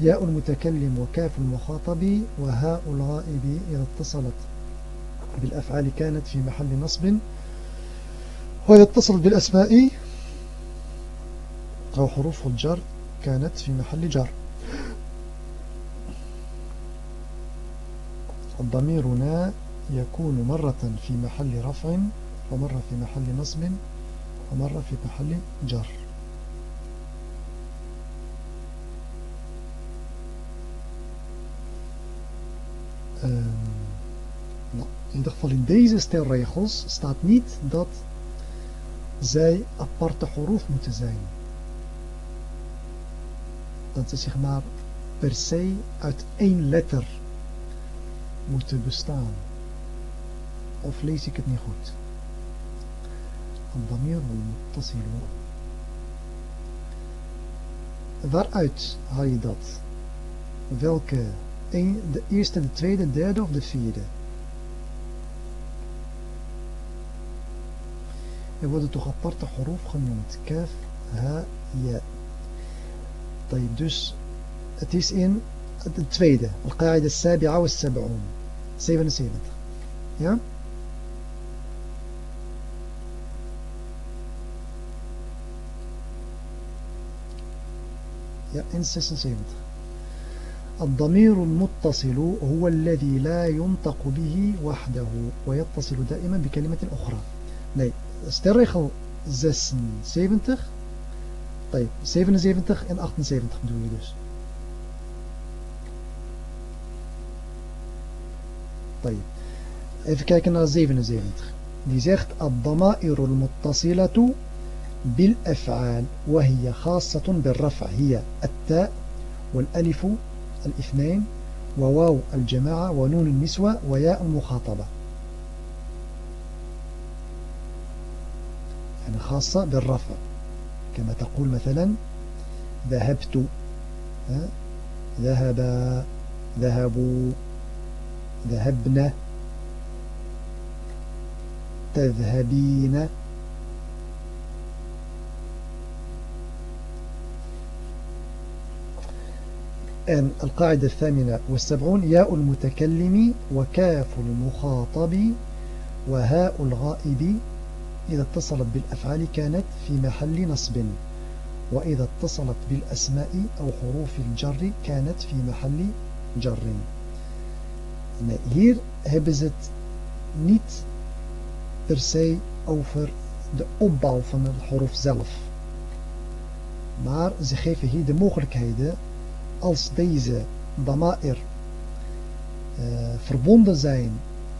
ياء المتكلم وكاف المخاطب وهاء الغائب إذا اتصلت بالأفعال كانت في محل نصب وإذا اتصلت بالأسماء أو حروف الجر كانت في محل جر. الضميرنا يكون مرة في محل رفع ومرة في محل نصب ومرة في محل جر. Eh, nou, in ieder geval in deze stelregels staat niet dat zij aparte horof moeten zijn. Dat ze zich maar per se uit één letter moeten bestaan. Of lees ik het niet goed? Al-Damir al-Muttasilu. Waaruit haal je dat? Welke een, de eerste, de tweede, derde of de vierde. Er worden toch aparte horof genoemd. Kaf, ha, ja. Dus het is in de tweede. Al-Qaida Sabi'a wa Sab'un. 77. Ja? Ja, in 76. الضمير المتصل هو الذي لا ينطق به وحده ويتصل دائما بكلمة أخرى. nee stelregel 76 طيب 77 en 78 bedoel je طيب even kijken naar 77 die zegt الضمائر المتصلة بالأفعال وهي خاصة بالرفع هي التاء والألف الاثنين وواو الجماعة ونون النسوة وياء المخاطبة يعني خاصة بالرفع. كما تقول مثلا ذهبت ذهب ذهبوا ذهبنا تذهبين. أن القاعدة الثامنة والسبعون ياء المتكلم وكاف المخاطب وهاء الغائب إذا اتصلت بالأفعال كانت في محل نصب وإذا اتصلت بالأسماء أو حروف الجر كانت في محل جر hier hebben ze het niet per se over de opbouw van het horof zelf. Maar ze geven hier de mogelijkheden als deze dama'ir uh, verbonden zijn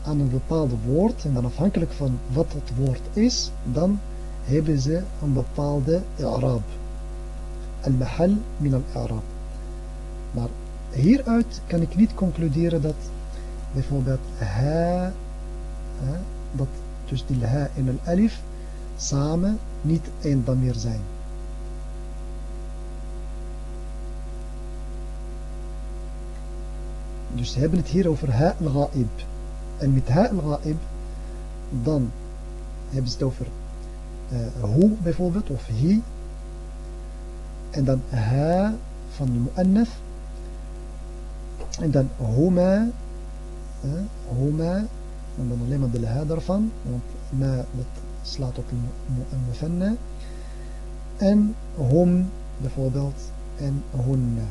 aan een bepaald woord en dan afhankelijk van wat het woord is, dan hebben ze een bepaalde i'rab. Al-mahal min al-i'rab. Maar hieruit kan ik niet concluderen dat bijvoorbeeld ha, dat dus die ha en al alif samen niet één damir zijn. Dus ze hebben het hier over ha al-ghaib. En met ha al-ghaib dan hebben ze het over uh, hoe bijvoorbeeld of hi. En dan ha van de mu'annath. En dan huma. Uh, huma. En dan alleen maar de ha daarvan. Want ma dat slaat op een mufanna. En hum bijvoorbeeld. En hunna.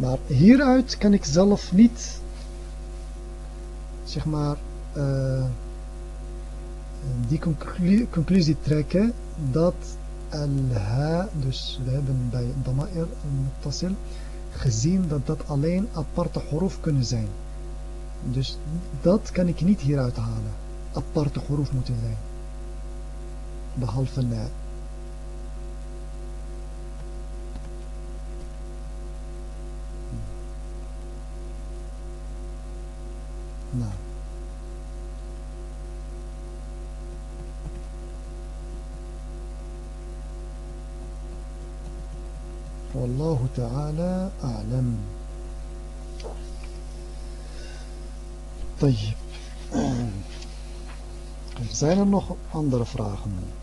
Maar hieruit kan ik zelf niet, zeg maar, uh, die conclu conclusie trekken dat al-ha, dus we hebben bij Dama'ir al-Muttasil gezien dat dat alleen aparte horof kunnen zijn. Dus dat kan ik niet hieruit halen. Aparte horof moeten zijn. Behalve na. نعم والله تعالى أعلم طيب zijn er nog andere vragen